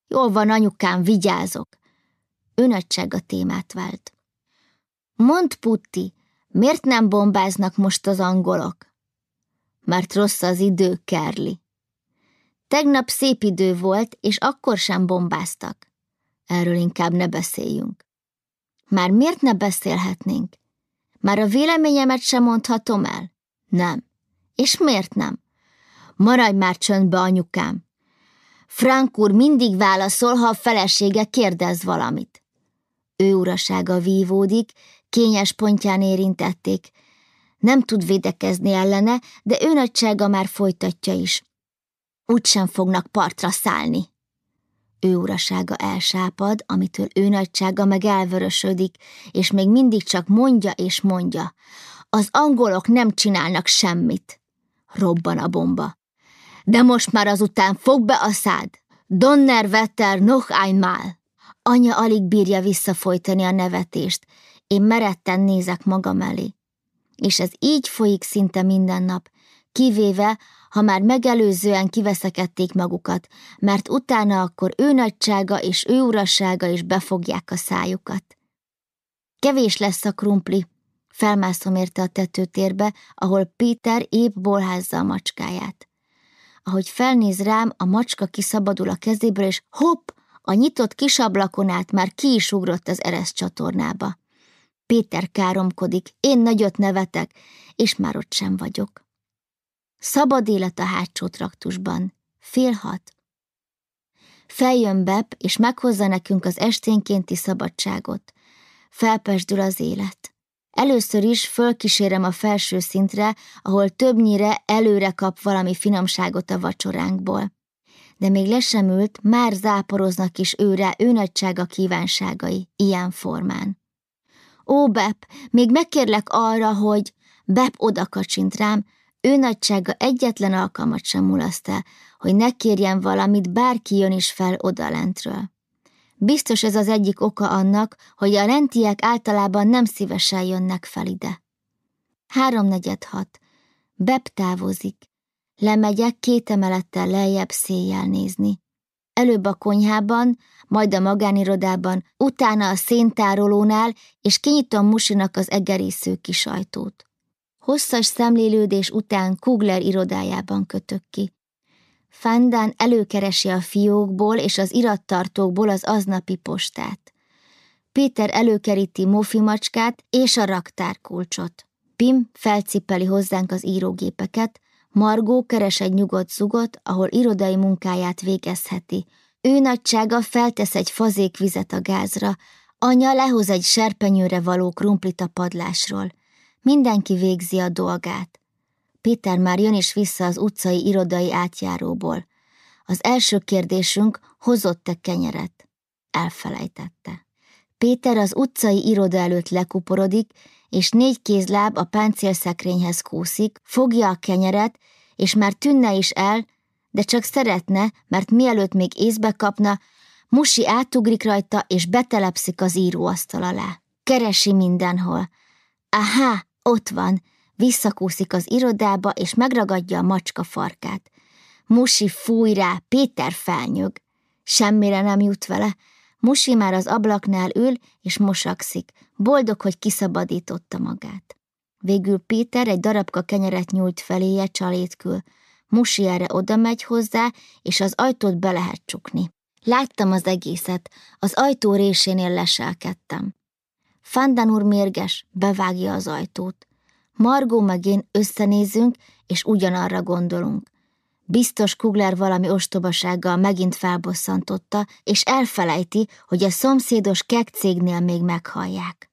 Jól van, anyukám, vigyázok. Önadság a témát vált. Mond, Putti, miért nem bombáznak most az angolok? Mert rossz az idő, Kerli. Tegnap szép idő volt, és akkor sem bombáztak. Erről inkább ne beszéljünk. Már miért ne beszélhetnénk? Már a véleményemet sem mondhatom el? Nem. És miért nem? Maradj már csöndbe, anyukám. Frank úr mindig válaszol, ha a felesége kérdez valamit. Ő urasága vívódik, kényes pontján érintették. Nem tud védekezni ellene, de ő nagysága már folytatja is. Úgy sem fognak partra szállni. Ő urasága elsápad, amitől ő nagysága meg elvörösödik, és még mindig csak mondja és mondja. Az angolok nem csinálnak semmit. Robban a bomba. De most már azután fog be a szád. Donner Wetter noch einmal. Anya alig bírja visszafolytani a nevetést. Én meretten nézek magam elé. És ez így folyik szinte minden nap, kivéve, ha már megelőzően kiveszekedték magukat, mert utána akkor ő nagysága és ő urassága is befogják a szájukat. Kevés lesz a krumpli, felmászom érte a tetőtérbe, ahol Péter épp bolházza a macskáját. Ahogy felnéz rám, a macska kiszabadul a kezéből, és hopp, a nyitott kis ablakon át már ki is ugrott az ereszt csatornába. Péter káromkodik, én nagyot nevetek, és már ott sem vagyok. Szabad élet a hátsó traktusban. Fél hat. Feljön Bep, és meghozza nekünk az esténkénti szabadságot. Felpesdül az élet. Először is fölkísérem a felső szintre, ahol többnyire előre kap valami finomságot a vacsoránkból. de még le már záporoznak is őre őnagysága kívánságai, ilyen formán. Ó, Bep, még megkérlek arra, hogy... Bep odakacsint rám, ő nagysága egyetlen alkalmat sem mulaszt el, hogy ne kérjen valamit, bárki jön is fel odalentről. Biztos ez az egyik oka annak, hogy a lentiek általában nem szívesen jönnek fel ide. Háromnegyed hat. Bep távozik. Lemegyek két emelettel lejjebb széjjel nézni. Előbb a konyhában, majd a magánirodában, utána a széntárolónál, és kinyitom Musinak az egerésző kis ajtót. Hosszas szemlélődés után Kugler irodájában kötök ki. Fandán előkeresi a fiókból és az irattartókból az aznapi postát. Péter előkeríti Mofi macskát és a raktárkulcsot. Pim felcipeli hozzánk az írógépeket, Margó keres egy nyugodt zugot, ahol irodai munkáját végezheti. Ő nagysága feltesz egy fazék vizet a gázra, anya lehoz egy serpenyőre való krumplit a padlásról. Mindenki végzi a dolgát. Péter már jön is vissza az utcai irodai átjáróból. Az első kérdésünk, hozott-e kenyeret? Elfelejtette. Péter az utcai iroda előtt lekuporodik, és négy kézláb a páncélszekrényhez kúszik, fogja a kenyeret, és már tűnne is el, de csak szeretne, mert mielőtt még észbe kapna, Musi átugrik rajta, és betelepszik az íróasztal alá. Keresi mindenhol. Aha, ott van, visszakúszik az irodába, és megragadja a macska farkát. Musi fúj rá, Péter felnyög. Semmire nem jut vele. Musi már az ablaknál ül, és mosakszik. Boldog, hogy kiszabadította magát. Végül Péter egy darabka kenyeret nyújt feléje csalétkül. Musi erre oda megy hozzá, és az ajtót be lehet csukni. Láttam az egészet, az ajtó résénél leselkedtem. Fandan úr mérges, bevágja az ajtót. Margó meg én összenézünk, és ugyanarra gondolunk. Biztos Kugler valami ostobasággal megint felbosszantotta, és elfelejti, hogy a szomszédos kek cégnél még meghallják.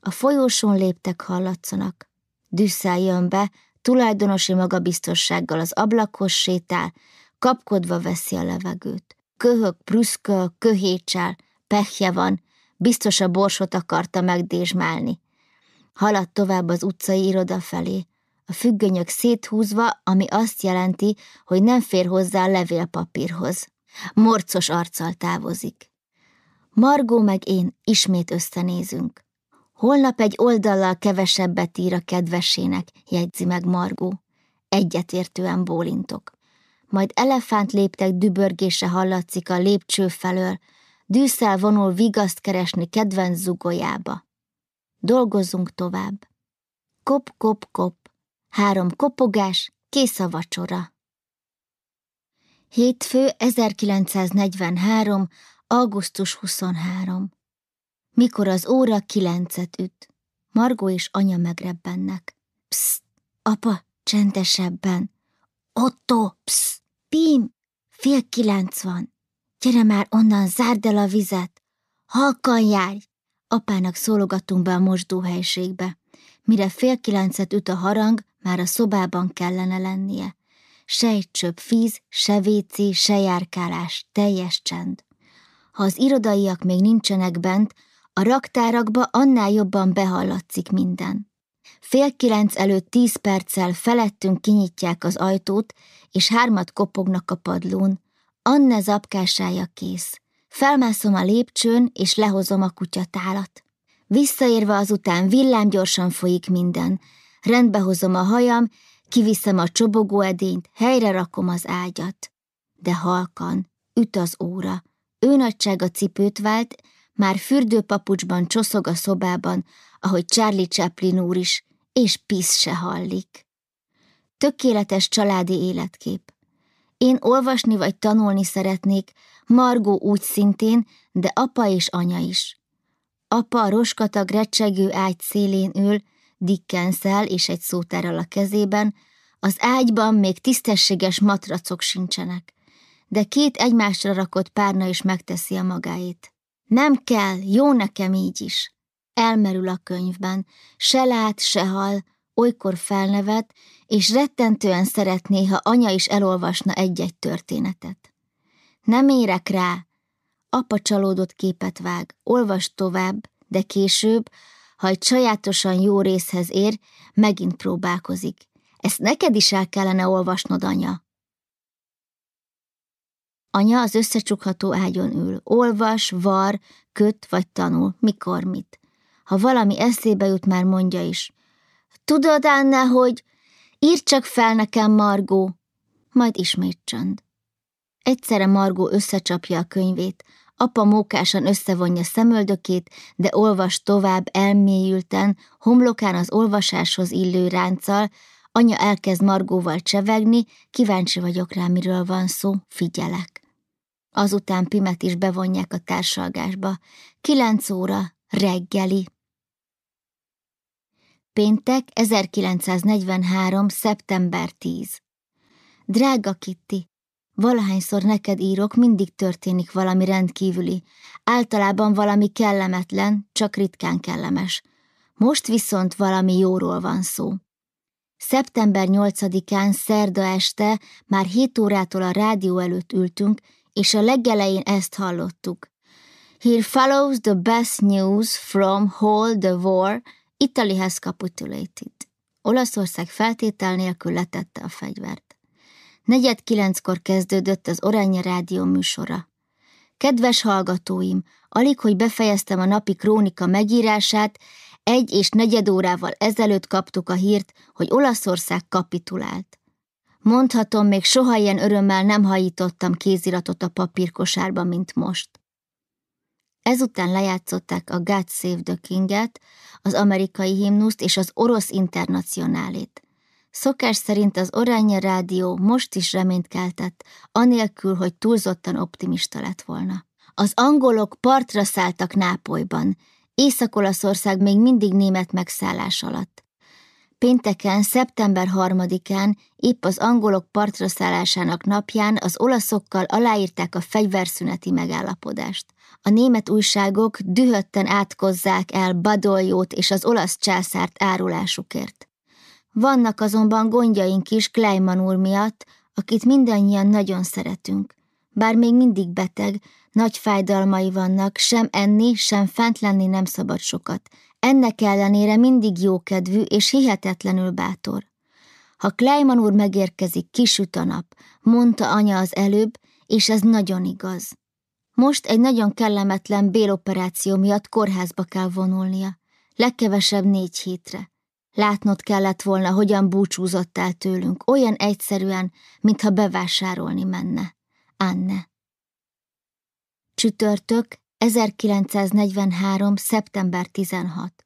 A folyósón léptek hallatszanak. Düsszel jön be, tulajdonosi magabiztossággal az ablakhoz sétál, kapkodva veszi a levegőt. Köhög, prüszköl, köhécsel, pehje van, Biztos a borsot akarta megdésmálni. Haladt tovább az utcai iroda felé, a függönyök széthúzva, ami azt jelenti, hogy nem fér hozzá a levélpapírhoz. Morcos arccal távozik. Margó meg én ismét összenézünk. Holnap egy oldallal kevesebbet ír a kedvesének, jegyzi meg Margó. Egyetértően bólintok. Majd elefánt léptek dübörgése hallatszik a lépcső felől, Dűszel vonul vigaszt keresni kedvenc zugolyába. Dolgozzunk tovább. Kop, kop, kop. Három kopogás, kész a vacsora. Hétfő 1943. augusztus 23. Mikor az óra kilencet üt. Margó és anya megrebbennek. Pszt, apa, csendesebben. Otto, pszt, Pim, fél kilenc van. Gyere már onnan, zárd el a vizet! Halkan járj! Apának szólogatunk be a mosdóhelységbe. Mire fél kilencet üt a harang, már a szobában kellene lennie. Se egy csöpp víz, se vécé, se járkálás, teljes csend. Ha az irodaiak még nincsenek bent, a raktárakba annál jobban behallatszik minden. Fél kilenc előtt tíz perccel felettünk kinyitják az ajtót, és hármat kopognak a padlón, Anne zapkásája kész. Felmászom a lépcsőn, és lehozom a kutyatálat. Visszaérve azután villámgyorsan folyik minden. Rendbehozom a hajam, kiviszem a csobogóedényt, helyre rakom az ágyat. De halkan, üt az óra. Ő nagysága cipőt vált, már fürdőpapucsban csoszog a szobában, ahogy Charlie Chaplin úr is, és pisz se hallik. Tökéletes családi életkép. Én olvasni vagy tanulni szeretnék, Margó úgy szintén, de apa és anya is. Apa a roskatag recsegő ágy szélén ül, Dickensel és egy szótárral a kezében, az ágyban még tisztességes matracok sincsenek, de két egymásra rakott párna is megteszi a magáét. Nem kell, jó nekem így is. Elmerül a könyvben, se lát, se hal, olykor felnevet, és rettentően szeretné, ha anya is elolvasna egy-egy történetet. Nem érek rá, apa csalódott képet vág, olvas tovább, de később, ha egy sajátosan jó részhez ér, megint próbálkozik. Ezt neked is el kellene olvasnod, anya. Anya az összecsukható ágyon ül, olvas, var, köt vagy tanul, mikor mit. Ha valami eszébe jut, már mondja is. Tudod, Anna, hogy írd csak fel nekem, Margó. Majd ismét csönd. Egyszerre Margó összecsapja a könyvét, apa mókásan összevonja szemöldökét, de olvas tovább elmélyülten, homlokán az olvasáshoz illő ránccal, anya elkezd Margóval csevegni, kíváncsi vagyok rá, miről van szó, figyelek. Azután Pimet is bevonják a társalgásba. Kilenc óra, reggeli. Péntek 1943. szeptember 10. Drága Kitty, valahányszor neked írok, mindig történik valami rendkívüli, általában valami kellemetlen, csak ritkán kellemes. Most viszont valami jóról van szó. Szeptember 8-án, szerda este, már 7 órától a rádió előtt ültünk, és a legelején ezt hallottuk. Here follows the best news from all the war, Italy has capitulated. Olaszország feltétel nélkül letette a fegyvert. Negyed kilenckor kezdődött az Oranje Rádió műsora. Kedves hallgatóim, alig, hogy befejeztem a napi krónika megírását, egy és negyed órával ezelőtt kaptuk a hírt, hogy Olaszország kapitulált. Mondhatom, még soha ilyen örömmel nem hajítottam kéziratot a papírkosárba, mint most. Ezután lejátszották a God Save the King-et, az amerikai himnuszt és az orosz internacionálét. Szokás szerint az Oranje Rádió most is reményt keltett, anélkül, hogy túlzottan optimista lett volna. Az angolok partra szálltak Nápolyban, Észak-Olaszország még mindig német megszállás alatt. Pénteken, szeptember 3-án, épp az angolok partra szállásának napján az olaszokkal aláírták a fegyverszüneti megállapodást. A német újságok dühötten átkozzák el Badoljót és az olasz császárt árulásukért. Vannak azonban gondjaink is Kleiman úr miatt, akit mindannyian nagyon szeretünk. Bár még mindig beteg, nagy fájdalmai vannak, sem enni, sem fent lenni nem szabad sokat, ennek ellenére mindig jókedvű és hihetetlenül bátor. Ha Kleiman úr megérkezik, kisüt a nap, mondta anya az előbb, és ez nagyon igaz. Most egy nagyon kellemetlen béloperáció miatt kórházba kell vonulnia. Legkevesebb négy hétre. Látnod kellett volna, hogyan búcsúzott el tőlünk, olyan egyszerűen, mintha bevásárolni menne. Anne. Csütörtök, 1943. szeptember 16.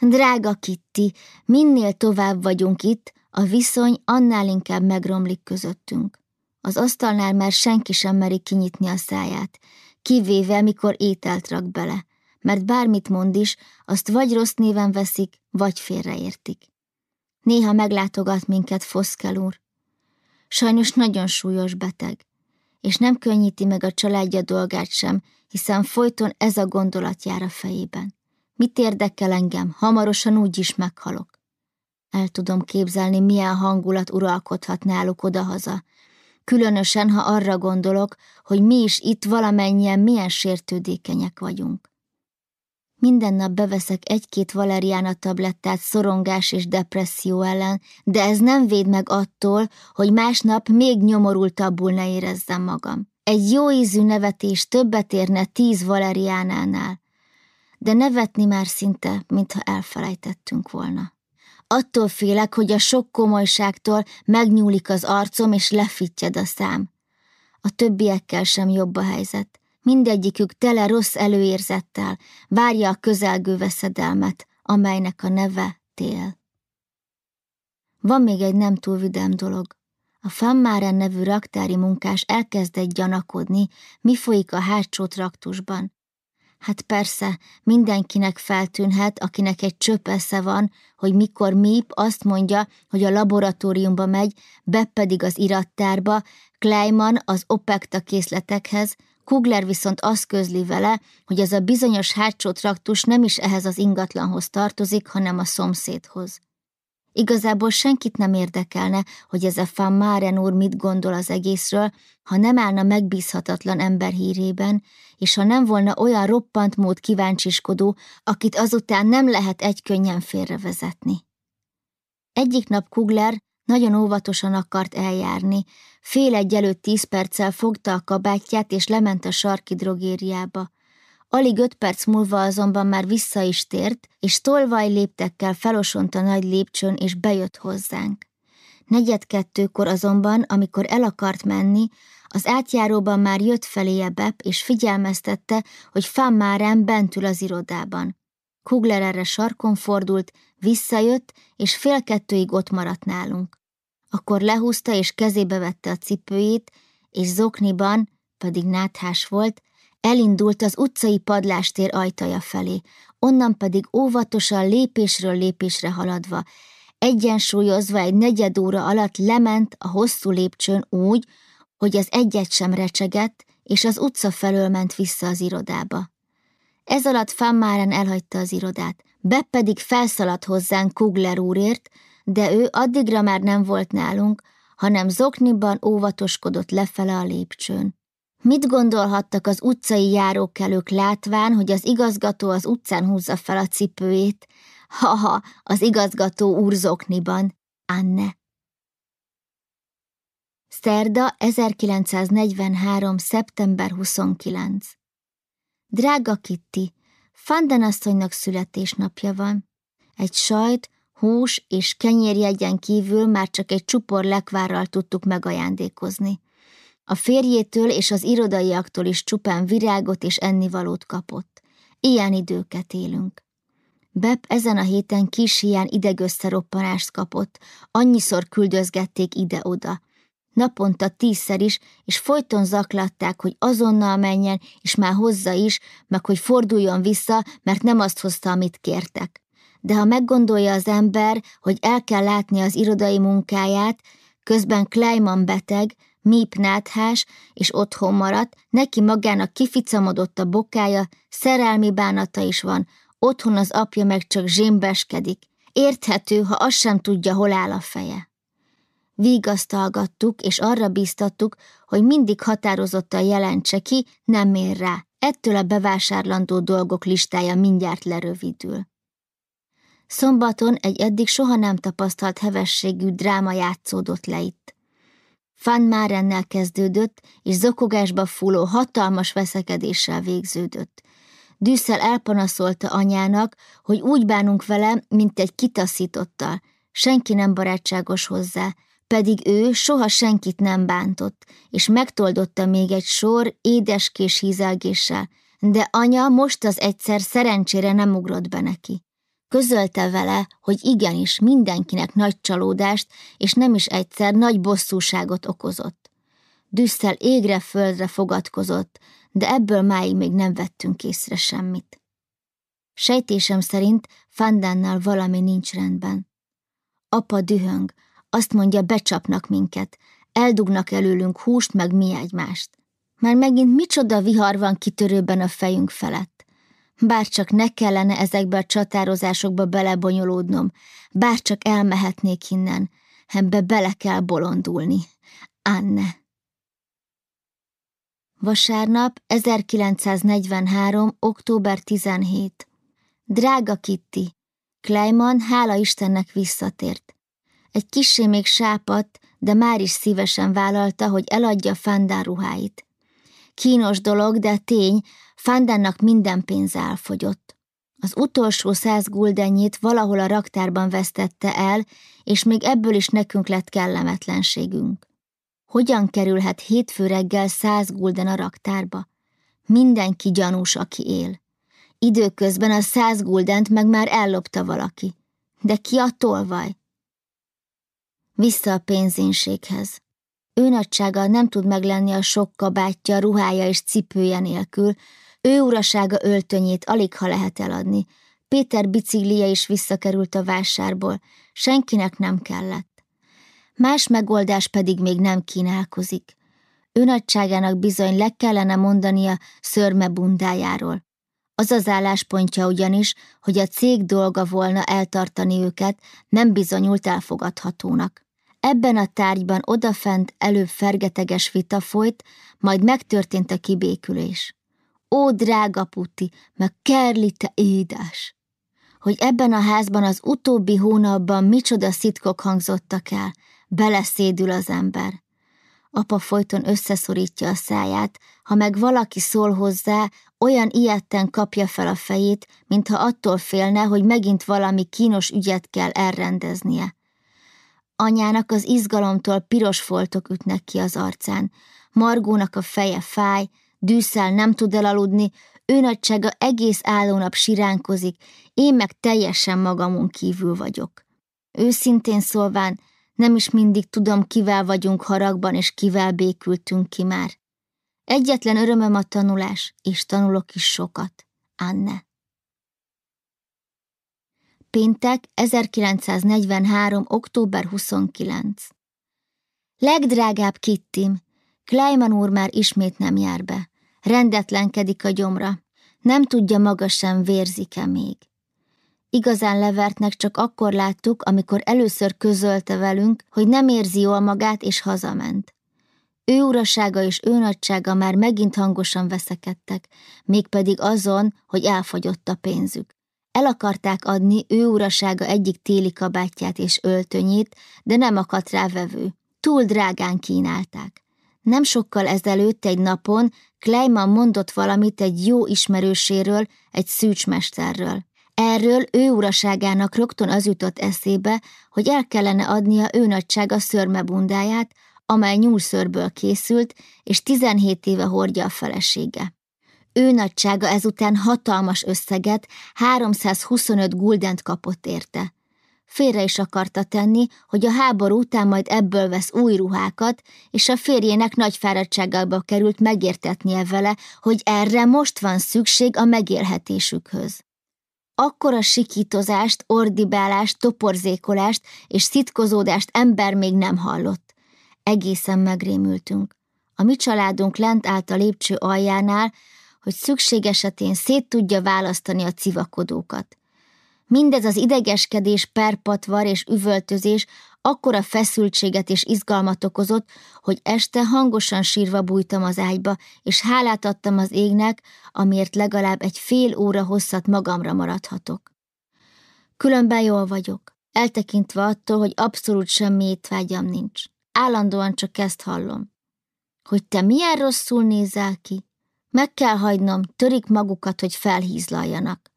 Drága Kitti, minél tovább vagyunk itt, a viszony annál inkább megromlik közöttünk. Az asztalnál már senki sem meri kinyitni a száját, kivéve, mikor ételt rak bele, mert bármit mond is, azt vagy rossz néven veszik, vagy félreértik. Néha meglátogat minket Foszkel úr. Sajnos nagyon súlyos beteg, és nem könnyíti meg a családja dolgát sem, hiszen folyton ez a gondolat jár a fejében. Mit érdekel engem, hamarosan úgy is meghalok. El tudom képzelni, milyen hangulat uralkodhat náluk odahaza, különösen, ha arra gondolok, hogy mi is itt valamennyien milyen sértődékenyek vagyunk. Minden nap beveszek egy-két valeriána tablettát szorongás és depresszió ellen, de ez nem véd meg attól, hogy másnap még nyomorultabbul ne érezzem magam. Egy jó ízű nevetés többet érne tíz valeriánánál, de nevetni már szinte, mintha elfelejtettünk volna. Attól félek, hogy a sok komolyságtól megnyúlik az arcom, és lefittyed a szám. A többiekkel sem jobb a helyzet. Mindegyikük tele rossz előérzettel, várja a közelgő veszedelmet, amelynek a neve tél. Van még egy nem túl vidám dolog. A Fammáren nevű raktári munkás elkezdett gyanakodni, mi folyik a hátsó traktusban. Hát persze, mindenkinek feltűnhet, akinek egy csöp esze van, hogy mikor Mip azt mondja, hogy a laboratóriumba megy, Be pedig az irattárba, Kleiman az opekta készletekhez, Kugler viszont azt közli vele, hogy ez a bizonyos hátsó traktus nem is ehhez az ingatlanhoz tartozik, hanem a szomszédhoz. Igazából senkit nem érdekelne, hogy ez a Fan Máren úr mit gondol az egészről, ha nem állna megbízhatatlan ember hírében, és ha nem volna olyan roppant mód kíváncsiskodó, akit azután nem lehet egy könnyen félrevezetni. Egyik nap Kugler nagyon óvatosan akart eljárni, fél egy előtt tíz perccel fogta a kabátját és lement a sarki drogériába. Alig öt perc múlva azonban már vissza is tért, és tolvaj léptekkel felosont a nagy lépcsőn, és bejött hozzánk. Negyed kettőkor azonban, amikor el akart menni, az átjáróban már jött feléje Bep, és figyelmeztette, hogy Fan Máren bent az irodában. Kugler erre sarkon fordult, visszajött, és fél kettőig ott maradt nálunk. Akkor lehúzta, és kezébe vette a cipőjét, és zokniban, pedig náthás volt, Elindult az utcai padlástér ajtaja felé, onnan pedig óvatosan lépésről lépésre haladva, egyensúlyozva egy negyed óra alatt lement a hosszú lépcsőn úgy, hogy az egyet sem recsegett, és az utca felől ment vissza az irodába. Ez alatt Fammáren elhagyta az irodát, Be pedig felszaladt hozzánk Kugler úrért, de ő addigra már nem volt nálunk, hanem zokniban óvatoskodott lefele a lépcsőn. Mit gondolhattak az utcai járókelők látván, hogy az igazgató az utcán húzza fel a cipőjét? Haha, az igazgató úrzokniban, Anne. Szerda 1943. szeptember 29. Drága Kitty, Fanden asszonynak születésnapja van. Egy sajt, hús és kenyérjegyen kívül már csak egy csupor lekvárral tudtuk megajándékozni. A férjétől és az irodaiaktól is csupán virágot és ennivalót kapott. Ilyen időket élünk. Bep ezen a héten kis hián idegösszeroppanást kapott, annyiszor küldözgették ide-oda. Naponta tízszer is, és folyton zaklatták, hogy azonnal menjen, és már hozza is, meg hogy forduljon vissza, mert nem azt hozta, amit kértek. De ha meggondolja az ember, hogy el kell látni az irodai munkáját, közben Kleiman beteg, Míp náthás, és otthon maradt, neki magának kificamodott a bokája, szerelmi bánata is van, otthon az apja meg csak zsémbeskedik. Érthető, ha azt sem tudja, hol áll a feje. Vigasztalgattuk, és arra bíztattuk, hogy mindig határozottan jelentse ki, nem ér rá. Ettől a bevásárlandó dolgok listája mindjárt lerövidül. Szombaton egy eddig soha nem tapasztalt hevességű dráma játszódott le itt. Fan Márennel kezdődött, és zokogásba fúló hatalmas veszekedéssel végződött. Dűszel elpanaszolta anyának, hogy úgy bánunk vele, mint egy kitaszítottal. Senki nem barátságos hozzá, pedig ő soha senkit nem bántott, és megtoldotta még egy sor édeskés hízelgéssel, de anya most az egyszer szerencsére nem ugrott be neki. Közölte vele, hogy igenis mindenkinek nagy csalódást, és nem is egyszer nagy bosszúságot okozott. Düsszel égre-földre fogadkozott, de ebből máig még nem vettünk észre semmit. Sejtésem szerint Fandánnal valami nincs rendben. Apa dühöng, azt mondja, becsapnak minket, eldugnak előlünk húst meg mi egymást. Már megint micsoda vihar van kitörőben a fejünk felett. Bárcsak ne kellene ezekbe a csatározásokba belebonyolódnom, bárcsak elmehetnék innen, ebbe bele kell bolondulni. Anne. Vasárnap, 1943. október 17. Drága Kitty, Kleiman hála Istennek visszatért. Egy kissé még sápadt, de már is szívesen vállalta, hogy eladja Fandán ruháit. Kínos dolog, de tény, Fandánnak minden pénze elfogyott. Az utolsó száz guldennyit valahol a raktárban vesztette el, és még ebből is nekünk lett kellemetlenségünk. Hogyan kerülhet hétfő reggel száz gulden a raktárba? Mindenki gyanús, aki él. Időközben a száz guldent meg már ellopta valaki. De ki a tolvaj? Vissza a pénzénséghez. Ő nagysága nem tud meglenni a sok kabátja, ruhája és cipője nélkül, ő urasága öltönyét alig ha lehet eladni. Péter biciklije is visszakerült a vásárból, senkinek nem kellett. Más megoldás pedig még nem kínálkozik. Ő bizony le kellene mondania szörme bundájáról. Az az álláspontja ugyanis, hogy a cég dolga volna eltartani őket, nem bizonyult elfogadhatónak. Ebben a tárgyban odafent előbb fergeteges vita folyt, majd megtörtént a kibékülés. Ó, drága puti, meg Kerli, te édes! Hogy ebben a házban az utóbbi hónapban micsoda szitkok hangzottak el, beleszédül az ember. Apa folyton összeszorítja a száját, ha meg valaki szól hozzá, olyan ilyetten kapja fel a fejét, mintha attól félne, hogy megint valami kínos ügyet kell elrendeznie. Anyának az izgalomtól piros foltok ütnek ki az arcán, Margónak a feje fáj, dűszel nem tud elaludni, ő nagysága egész állónap siránkozik, én meg teljesen magamon kívül vagyok. Őszintén szólván, nem is mindig tudom, kivel vagyunk haragban, és kivel békültünk ki már. Egyetlen örömöm a tanulás, és tanulok is sokat. Anne. Péntek 1943. október 29. Legdrágább Kittim, Kleiman úr már ismét nem jár be. Rendetlenkedik a gyomra. Nem tudja maga sem vérzik-e még. Igazán levertnek csak akkor láttuk, amikor először közölte velünk, hogy nem érzi jól magát, és hazament. Ő urasága és ő nagysága már megint hangosan veszekedtek, mégpedig azon, hogy elfogyott a pénzük. El akarták adni ő urasága egyik téli kabátját és öltönyét, de nem akadt rá vevő. Túl drágán kínálták. Nem sokkal ezelőtt egy napon Kleiman mondott valamit egy jó ismerőséről, egy szűcsmesterről. Erről ő uraságának rögtön az jutott eszébe, hogy el kellene adnia ő nagysága szörmebundáját, amely nyúlszörből készült, és 17 éve hordja a felesége. Ő nagysága ezután hatalmas összeget, 325 guldent kapott érte. Félre is akarta tenni, hogy a háború után majd ebből vesz új ruhákat, és a férjének nagy fáradtságába került megértetnie vele, hogy erre most van szükség a megélhetésükhöz. Akkora sikítozást, ordibálást, toporzékolást és szitkozódást ember még nem hallott. Egészen megrémültünk. A mi családunk lent állt a lépcső aljánál, hogy szükség esetén szét tudja választani a civakodókat. Mindez az idegeskedés, perpatvar és üvöltözés akkora feszültséget és izgalmat okozott, hogy este hangosan sírva bújtam az ágyba, és hálát adtam az égnek, amiért legalább egy fél óra hosszat magamra maradhatok. Különben jól vagyok, eltekintve attól, hogy abszolút semmi étvágyam nincs. Állandóan csak ezt hallom. Hogy te milyen rosszul nézel ki? Meg kell hagynom, törik magukat, hogy felhízlaljanak.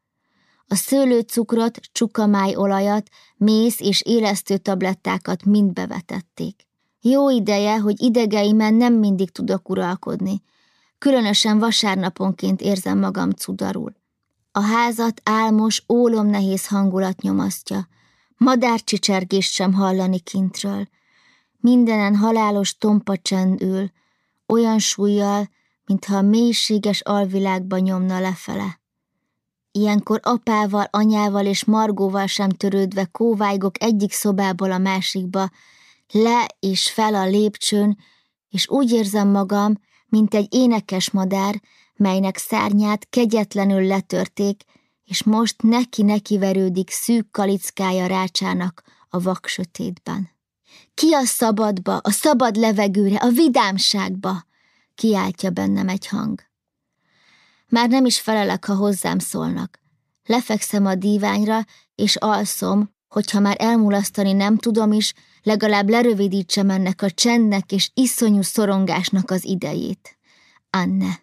A szőlőcukrot, csukamájolajat, mész és élesztő tablettákat mind bevetették. Jó ideje, hogy idegeimen nem mindig tudok uralkodni. Különösen vasárnaponként érzem magam cudarul. A házat álmos, ólom nehéz hangulat nyomasztja. Madárcsicsergést sem hallani kintről. Mindenen halálos tompa csend ül, olyan súlyjal, mintha a mélységes alvilágba nyomna lefele. Ilyenkor apával, anyával és Margóval sem törődve kóvájgok egyik szobából a másikba, le és fel a lépcsőn, és úgy érzem magam, mint egy énekes madár, melynek szárnyát kegyetlenül letörték, és most neki-neki verődik szűk kalickája rácsának a vak sötétben. Ki a szabadba, a szabad levegőre, a vidámságba? kiáltja bennem egy hang. Már nem is felelek, ha hozzám szólnak. Lefekszem a díványra, és alszom, hogyha már elmulasztani nem tudom is, legalább lerövidítsem ennek a csendnek és iszonyú szorongásnak az idejét. Anne.